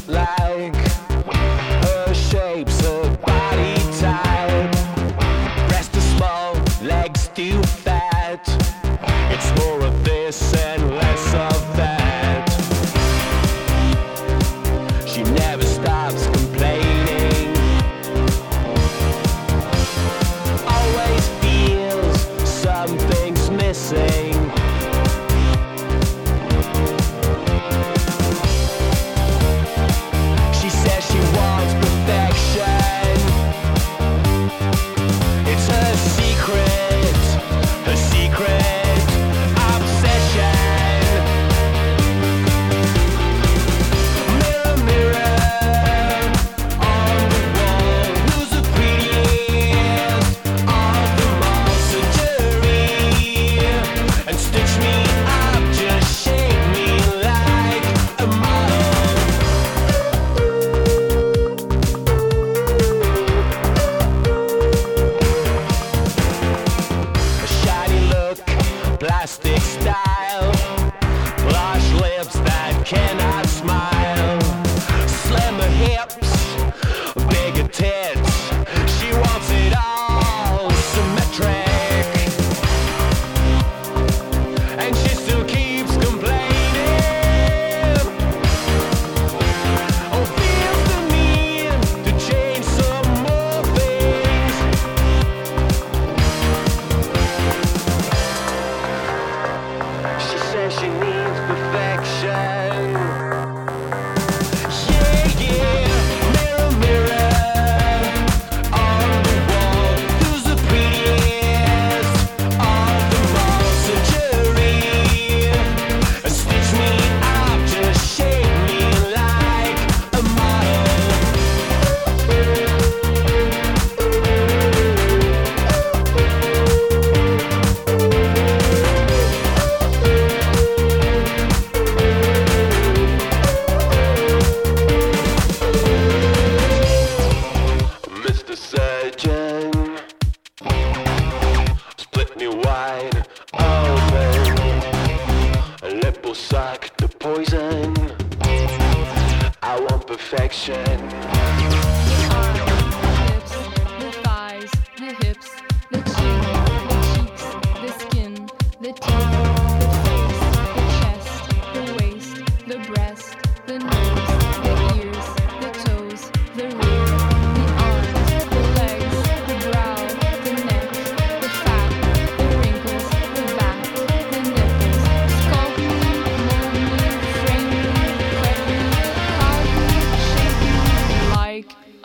plastic style.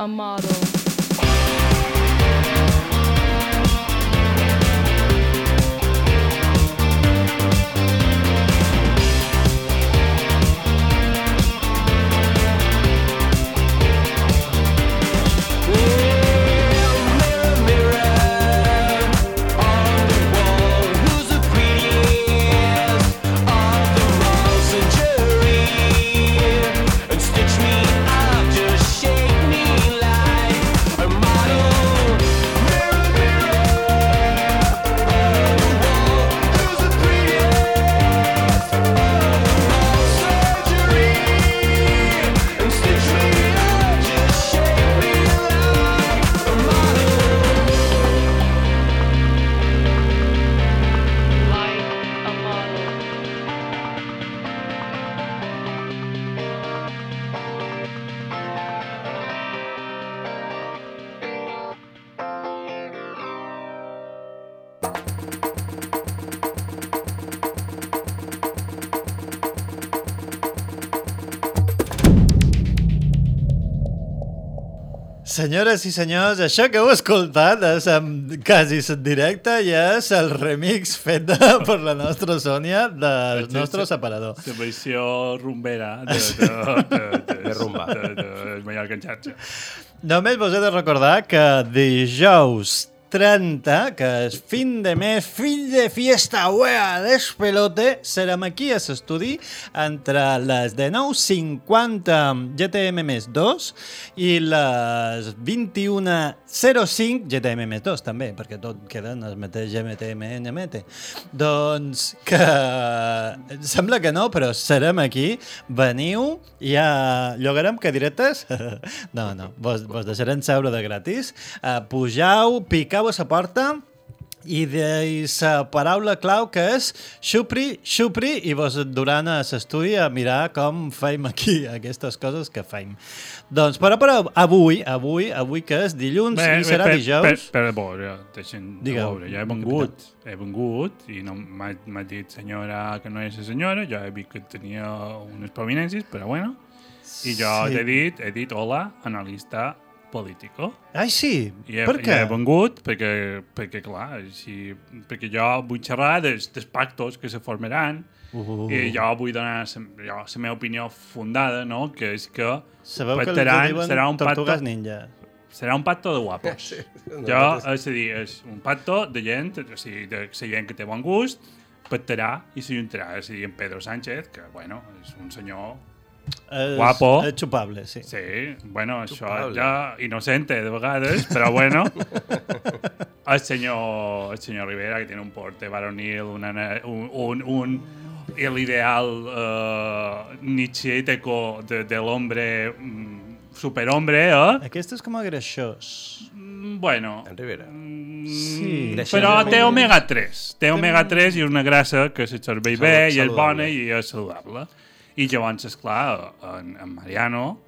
a model. Senyores i senyors, això que heu escoltat és en quasi en directe i és el remix fet de, per la nostra Sònia del nostre separador. La versió rumbera de, de, de, de, De rumba. De, de, de Mallorca en xarxa. Només vos he de recordar que dijous 30, que és fin de mes, fill de fiesta, wea, despelote, serem aquí a l'estudi entre les de 9.50 GTM més 2 i les 21.05 GTM més 2 també, perquè tot queda en el mateix GTM NMT. Doncs que sembla que no, però serem aquí, veniu, ja llogarem cadiretes? no, no, vos, vos deixarem seure de gratis. Uh, pujau, picau a la porta i deis la paraula clau que és xupri, xupri i vos duran a l'estudi a mirar com feim aquí aquestes coses que feim. Doncs, però, però avui, avui, avui que és dilluns i serà per, dijous... Per, per, a veure, deixem de Digueu, veure, ja he vengut, he vengut i no m'ha dit senyora que no és la senyora, jo he vist que tenia unes prominències, però bueno, i jo Sí. t'he dit, he dit hola, analista político. Ai, sí? I he, Per què? I he vengut perquè, perquè clar, així, perquè jo vull xerrar dels, dels pactos que se formaran Uh. i jo vull donar la, jo, la meva opinió fundada, no? que és que Sabeu que pactaran- diuen serà un pacto, ninja. serà un pacto de guapos. Sí, jo, nosaltres- és a dir, és un pacto de gent, o sigui, de la gent que té bon gust, pactarà i s'ajuntarà. És a dir, en Pedro Sánchez, que, bueno, és un senyor És, guapo. És xupable, sí. Sí, bueno, això Xupable. ja inocente de vegades, però bueno. el senyor, el senyor Rivera, que tiene un porte varonil, una, un, un, un el ideal uh, nietzscheteco de, de l'hombre mm, superhombre, eh? Aquest és com a greixós. Mm, Bueno, En Rivera. Sí. però té omega-3. Té omega-3 i una grassa que se serveix Salut- bé i és bona i és saludable. I llavors, esclar, en, en Mariano,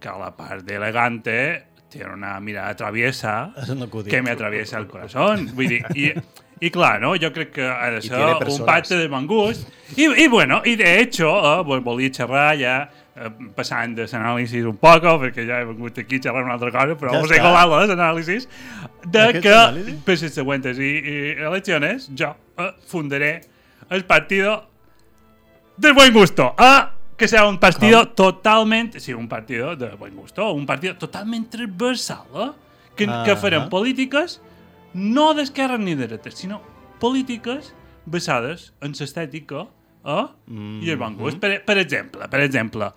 que a la part d'elegante tiene una mirada traviesa que me atraviesa el corazón. Vull dir, i, i clar, no? jo crec que ha de ser un pacte de bon gust. I, i bueno, i de hecho, eh, vol- volia xerrar ja eh, passant de l'anàlisi un poco, perquè ja he vengut aquí a xerrar una altra cosa, però Ja us he colat les anàlisis, de que per les següents i, i eleccions jo eh, fundaré el partido del buen gusto. Ah, que serà un partido totalment... Sí, un partido de buen gusto, un partido totalment transversal, eh? Que, Ah, que farem ah. polítiques no d'esquerra ni de dreta, sinó polítiques basades en l'estètica eh? i el bon gust. Per, per exemple, per exemple,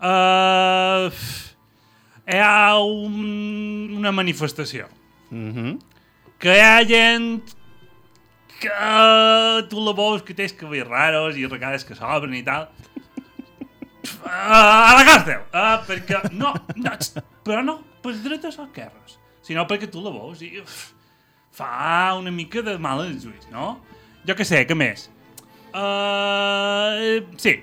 uh, hi ha un, una manifestació Mhm. que hi ha gent que tu la veus que tens cabells raros i regades que s'obren i tal. Uh, a la càrcel! Uh, perquè, no, no, però no per dretes o esquerres, sinó perquè tu la veus i uf, fa una mica de mal als ulls, no? Jo què sé, què més? Uh, sí,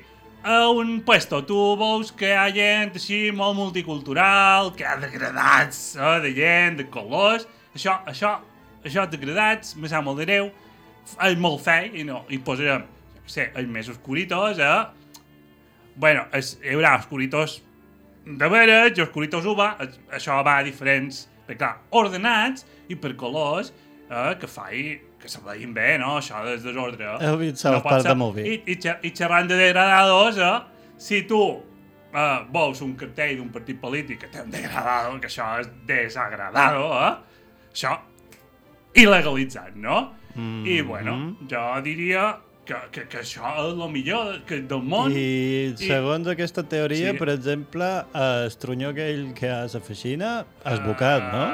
a un puesto tu veus que hi ha gent així molt multicultural, que ha degradats eh, de gent, de colors, això, això, això degradats, me sap molt de greu, és molt fei i no, i posarem, jo sé, els més oscuritos, eh? Bueno, es, hi haurà oscuritos de veres i oscuritos uva, es- això va a diferents, perquè clar, ordenats i per colors, eh, que faci que se veïn bé, no? Això és desordre. eh? Heu vist Park ser- the Movie? I, i, xer- I xerrant de degradados, eh? Si tu eh, veus un cartell d'un partit polític que té un degradado, que això és desagradado, eh? Això, il·legalitzat, no? Mm I, bueno, jo diria que, que, que això és el millor que, del món. I segons aquesta teoria, Sí. per exemple, el tronyó aquell que ha a la feixina és bocat, no?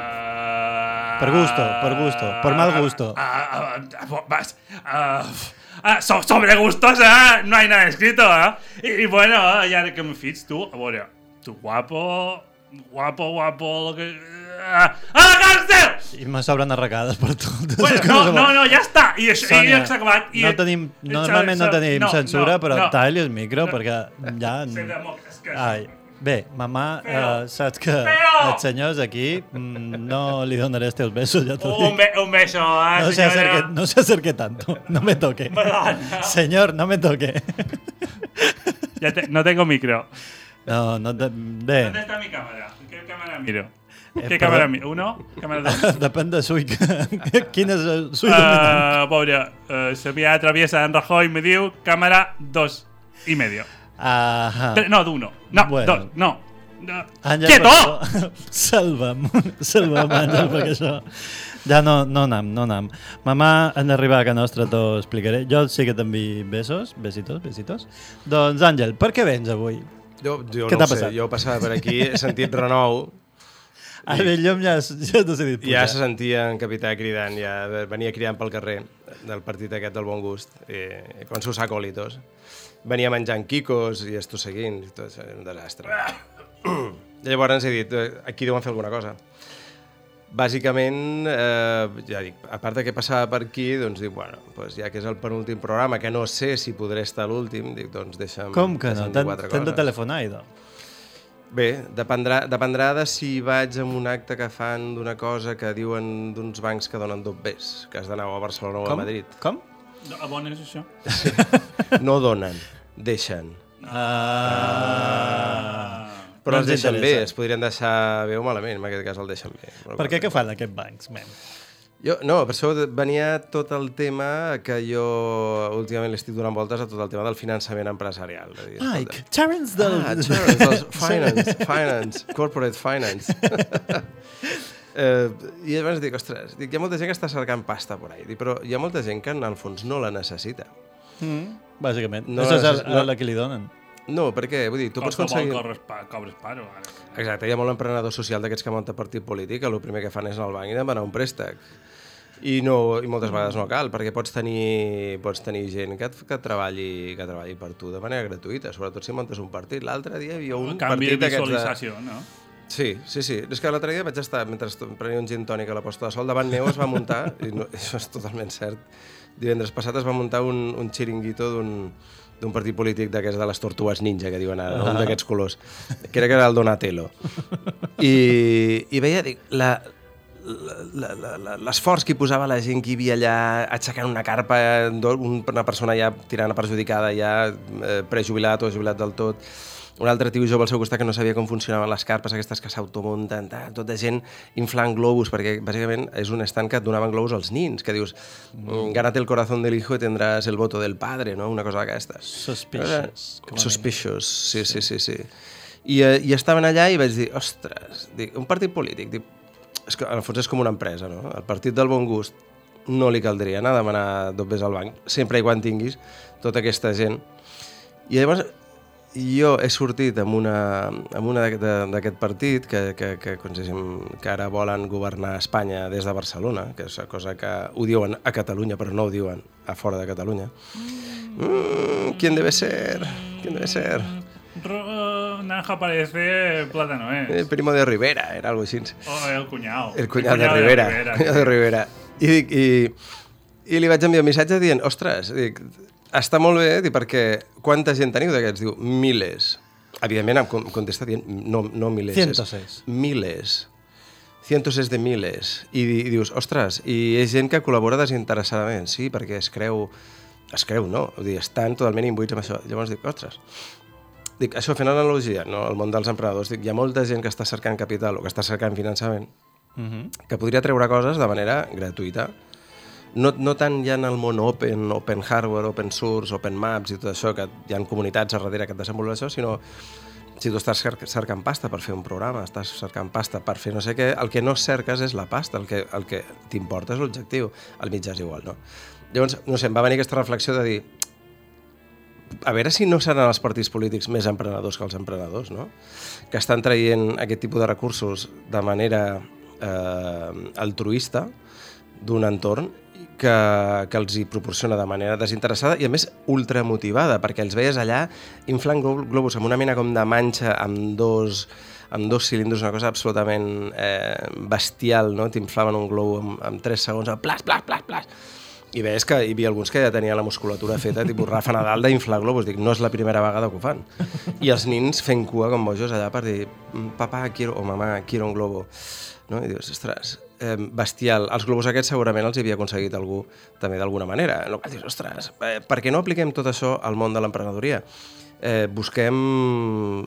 Per gusto, per gusto, per mal gusto. Ah, ah, ah, vas, ah, ah, so- sobre gustos, eh? no hay nada escrito, eh? I, i bueno, eh, i ara que me fits tu, a veure, tu guapo, guapo, guapo, lo que... A la càrcel! I me sobren arracades per tot. Bueno, no, no, no, ja està, i això i Sònia, ja s'ha acabat. I, no tenim, normalment no tenim no, censura, no, però no. talli el micro perquè ja... Ai, bé, mamà, Feo. saps que Feo. els senyors aquí mm, no li donaré els teus besos, ja t'ho Un, be un beso, eh, No se, acerque, no se acerque tanto, no me toque. Señor, no me toque. Ya te- no tengo micro. No, no te... ¿Dónde está mi cámara? ¿Qué cámara miro? Què càmera mi? Uno? Càmera dos? Depèn de sui. Quin és el sui dominant? Uh, a veure, uh, se me atraviesa en Rajoy me diu càmera dos i medio. Ahà. Tre- No, d'uno. No, Bueno. dos, no. no. Àngel, Quieto! favor. Salva'm, salva'm, Àngel, perquè això... Ja no, no anam, no anam. Mamà, han d'arribar a casa nostra, t'ho explicaré. Jo sí que t'envi besos, besitos, besitos. Doncs, Àngel, per què vens avui? Jo, jo Què no t'ha ho sé, passat? jo passava per aquí, he sentit renou, Ara bé, jo ja, ja t'ho he dit. ja se sentia en capità cridant, ja venia cridant pel carrer del partit aquest del bon gust, i, con sus acólitos. Venia menjant quicos i esto seguint, i tot, era un desastre. I llavors he dit, eh, aquí deuen fer alguna cosa. Bàsicament, eh, ja dic, a part de que passava per aquí, doncs dic, bueno, doncs ja que és el penúltim programa, que no sé si podré estar a l'últim, dic, doncs deixa'm... Com que no? T'han de telefonar, idò. Bé, dependrà, dependrà de si vaig a un acte que fan d'una cosa que diuen d'uns bancs que donen dobbers, que has d'anar a Barcelona o a Com? Madrid. Com? No, a bon és això? No donen, deixen. Ah. Però No els deixen bé, interessa. es podrien deixar bé o malament, en aquest cas el deixen bé. Però Per què què fan aquests bancs, men? Jo, no, per això venia tot el tema que jo últimament li estic donant voltes a tot el tema del finançament empresarial. De dir, Terence del... Ah, Terence, dels finance, finance, corporate finance. eh, I llavors dic, ostres, dic, hi ha molta gent que està cercant pasta por ahí, dic, però hi ha molta gent que en el fons no la necessita. Mm, bàsicament. No Això és no- a la que li donen. No, per què? Vull dir, tu pots aconseguir... cobres, pa, cobres paro. Ara. Exacte, hi ha molt emprenedor social d'aquests que munta partit polític que el primer que fan és anar al banc i demanar un préstec. I, no, i moltes vegades no cal, perquè pots tenir, pots tenir gent que, que, treballi, que treballi per tu de manera gratuïta, sobretot si muntes un partit. L'altre dia hi havia un canvi de partit d'aquests visualització, no? Sí, sí, sí. És que l'altre dia vaig estar, mentre prenia un gin tònic a la posta de sol, davant meu es va muntar, i no, això és totalment cert, divendres passat es va muntar un, un xiringuito d'un d'un partit polític d'aquests de les tortues ninja, que diuen ara, no? un Ah. d'aquests colors. Crec que era el Donatello. I, i veia, dic, la, l'esforç que hi posava la gent que hi havia allà aixecant una carpa, una persona ja tirant a perjudicada, ja eh, prejubilat o jubilat del tot, un altre tio jove al seu costat que no sabia com funcionaven les carpes, aquestes que s'automunten, tota gent inflant globus, perquè bàsicament és un estant que et donaven globus als nins, que dius, mm. gánate el corazón del hijo y tendrás el voto del padre, no? una cosa d'aquestes. Suspicious. Suspicious, sí, sí, sí. sí. I, eh, I estaven allà i vaig dir, ostres, dic, un partit polític, dic, és que en el fons és com una empresa, no? El partit del bon gust no li caldria anar a demanar dobbers al banc, sempre i quan tinguis tota aquesta gent. I llavors jo he sortit amb una, amb una d'aquest- partit que, que, que, que, que ara volen governar Espanya des de Barcelona, que és una cosa que ho diuen a Catalunya, però no ho diuen a fora de Catalunya. Mm, ¿Quién debe ser? ¿Quién debe ser? Ro- Nanja parece plátano, ¿eh? El primo de Rivera, era algo així. Oh, el cuñado. El cunyat de Rivera. El cunyat de Rivera. I, dic, i, I li vaig enviar un missatge dient, ostres, dic, està molt bé, perquè quanta gent teniu d'aquests? Diu, miles. Evidentment em con- contesta dient, no, no miles. és 106. Miles. Cientos és de miles. I, i dius, ostres, i és gent que col·labora desinteressadament, sí, perquè es creu, es creu, no? Vull dir, estan totalment imbuïts amb això. Llavors dic, ostres, Dic, això fent analogia, no? al món dels emprenedors, dic, hi ha molta gent que està cercant capital o que està cercant finançament Mhm. que podria treure coses de manera gratuïta. No, no tant ja en el món open, open hardware, open source, open maps i tot això, que hi ha comunitats a darrere que et desenvolupen això, sinó si tu estàs cer- cercant pasta per fer un programa, estàs cercant pasta per fer no sé què, el que no cerques és la pasta, el que, el que t'importa és l'objectiu. El mitjà és igual, no? Llavors, no sé, em va venir aquesta reflexió de dir a veure si no seran els partits polítics més emprenedors que els emprenedors, no? que estan traient aquest tipus de recursos de manera eh, altruista d'un entorn que, que els hi proporciona de manera desinteressada i a més ultramotivada, perquè els veies allà inflant glo- globus amb una mena com de manxa amb dos, amb dos cilindres, una cosa absolutament eh, bestial, no? t'inflaven un globo amb, amb 3 segons, plas, plas, plas, plas, i veies que hi havia alguns que ja tenien la musculatura feta, tipus Rafa Nadal d'inflar globus. Dic, no és la primera vegada que ho fan. I els nins fent cua com bojos allà per dir papà, quiero, o mamà, quiero un globo. No? I dius, ostres, eh, bestial. Els globus aquests segurament els havia aconseguit algú també d'alguna manera. No, dius, ostres, eh, per què no apliquem tot això al món de l'emprenedoria? eh, busquem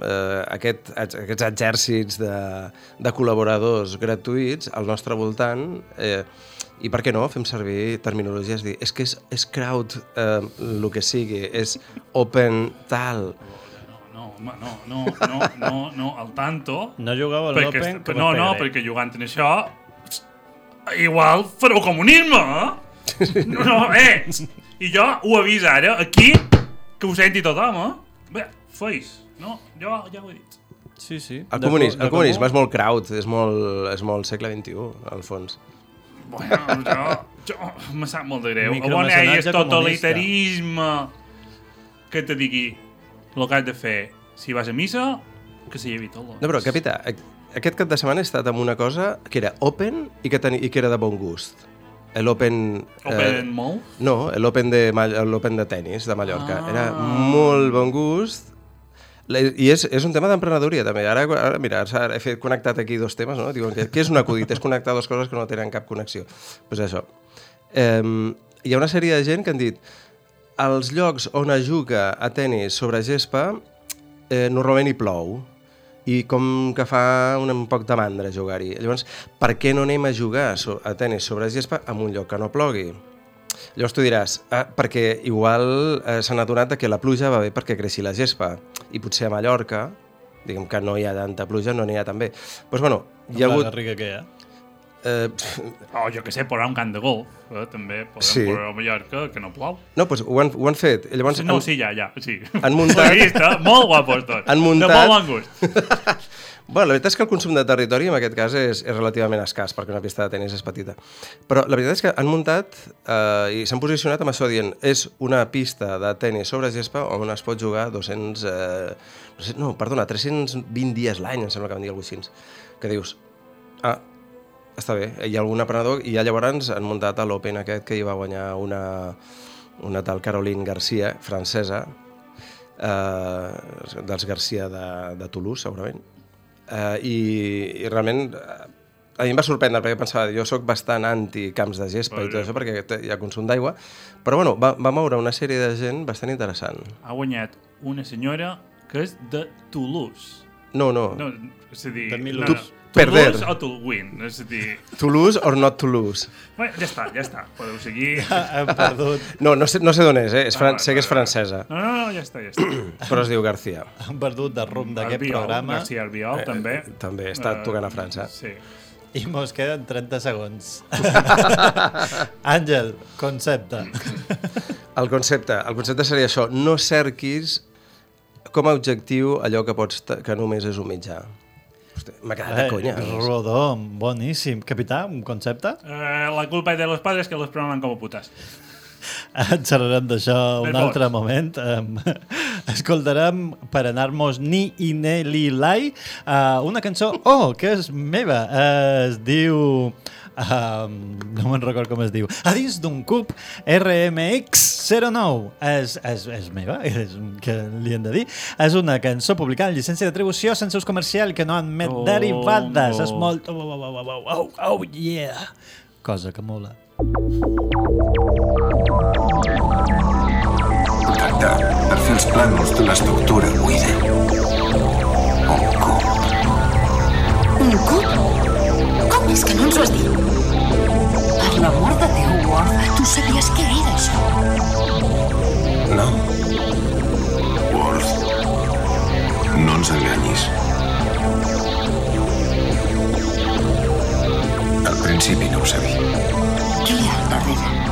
eh, aquest, aquests exèrcits de, de col·laboradors gratuïts al nostre voltant eh, i per què no fem servir terminologies dir, és que és, és crowd eh, el que sigui, és open tal No, home, no, no, no, no, no, al tanto. No jugueu a l'Open No, no, PG. perquè jugant en això, igual fareu comunisme, eh? No, no, eh! I jo ho aviso ara, aquí, que ho senti tothom, eh? Bé, feis, no? Jo ja ho he dit. Sí, sí. El, comunisme, el comunisme és molt crowd, és molt, és molt segle XXI, al fons. Bueno, jo, jo me sap molt de greu. A on hi ha Micromecenatge totalitarisme que te digui el que has de fer si vas a missa, que se llevi tot. No, però, capità, aquest cap de setmana he estat amb una cosa que era open i que, teni, i que era de bon gust. L'Open... Open Mall? No, l'Open de, de tennis de Mallorca. Ah. Era molt bon gust. I és, és un tema d'emprenedoria, també. Ara, ara mira, ara he fet connectat aquí dos temes, no? Diuen que, què és un acudit? És connectar dues coses que no tenen cap connexió. Doncs pues això. Eh, hi ha una sèrie de gent que han dit als llocs on es juga a tennis sobre gespa eh, normalment hi plou i com que fa un, un poc de mandra jugar-hi. Llavors, per què no anem a jugar a tennis sobre gespa en un lloc que no plogui? Llavors tu diràs, ah, perquè igual eh, s'han adonat que la pluja va bé perquè creixi la gespa i potser a Mallorca, diguem que no hi ha tanta pluja, no n'hi ha tan bé. Doncs pues, bueno, hi ha la hagut... garriga que hi ha. Eh, O jo que sé, posar un camp de golf, eh? també. Podem Sí. posar a Mallorca, que no plou. no, doncs ho han, ho han fet. Llavors, No, han- sí, ja, ja, sí. Han muntat... Ho he vist, eh? Molt guapos tots. Han muntat... De molt bon gust. Bueno, la veritat és que el consum de territori en aquest cas és, és relativament escàs, perquè una pista de tennis és petita. Però la veritat és que han muntat eh, i s'han posicionat amb això dient és una pista de tennis sobre gespa on es pot jugar 200... Eh, no, perdona, 320 dies l'any, em sembla que van dir alguna cosa així. Que dius, ah, està bé, hi ha algun aprenedor i ja llavors han muntat a l'Open aquest que hi va guanyar una, una tal Caroline Garcia, francesa, eh, dels Garcia de, de Toulouse, segurament. Eh, i, I realment a mi em va sorprendre perquè pensava, jo sóc bastant anti camps de gespa i tot això perquè hi ha consum d'aigua, però bueno, va, va moure una sèrie de gent bastant interessant. Ha guanyat una senyora que és de Toulouse. No, no, No, és a dir... De no, Milous. no. Perder. Toulouse o Toulouin, és a dir... Toulouse or not Toulouse. Bueno, ja està, ja està. Podeu seguir. Hem perdut. No, no sé, no sé d'on és, eh? és Ah, fran sé que és francesa. No, no, no, ja està, ja està. Però es diu García. Han perdut de rumb d'aquest programa. García Albiol, també. També, està Eh, tocant a França. Sí. I mos queden 30 segons. Àngel, concepte. El concepte, el concepte seria això, no cerquis com a objectiu allò que pots que només és un mitjà. M'ha quedat de conya. Eh, Rodó, boníssim. Capità, un concepte? Eh, la culpa és de los padres que los proman com a putas. En xerrarem d'això un Ben altre moment. Um, escoltarem per anar-nos ni i ne li lai uh, una cançó, oh, que és meva. Uh, es diu... Um, no me'n record com es diu. A dins d'un cub RMX09. És, és, és meva, és, que li hem de dir. És una cançó publicada en llicència d'atribució sense ús comercial que no admet Oh, derivades. És no. molt... Oh, oh, oh, oh, oh, oh, yeah! Cosa que mola. Tracta per fer els plànols de l'estructura buida. Un cub. Un cub? Com és que no ens ho has dit? Per l'amor de Déu, Ward, tu sabies què era això? No. Worf, no ens enganyis. Al principi no ho sabia. Què hi ha al darrere?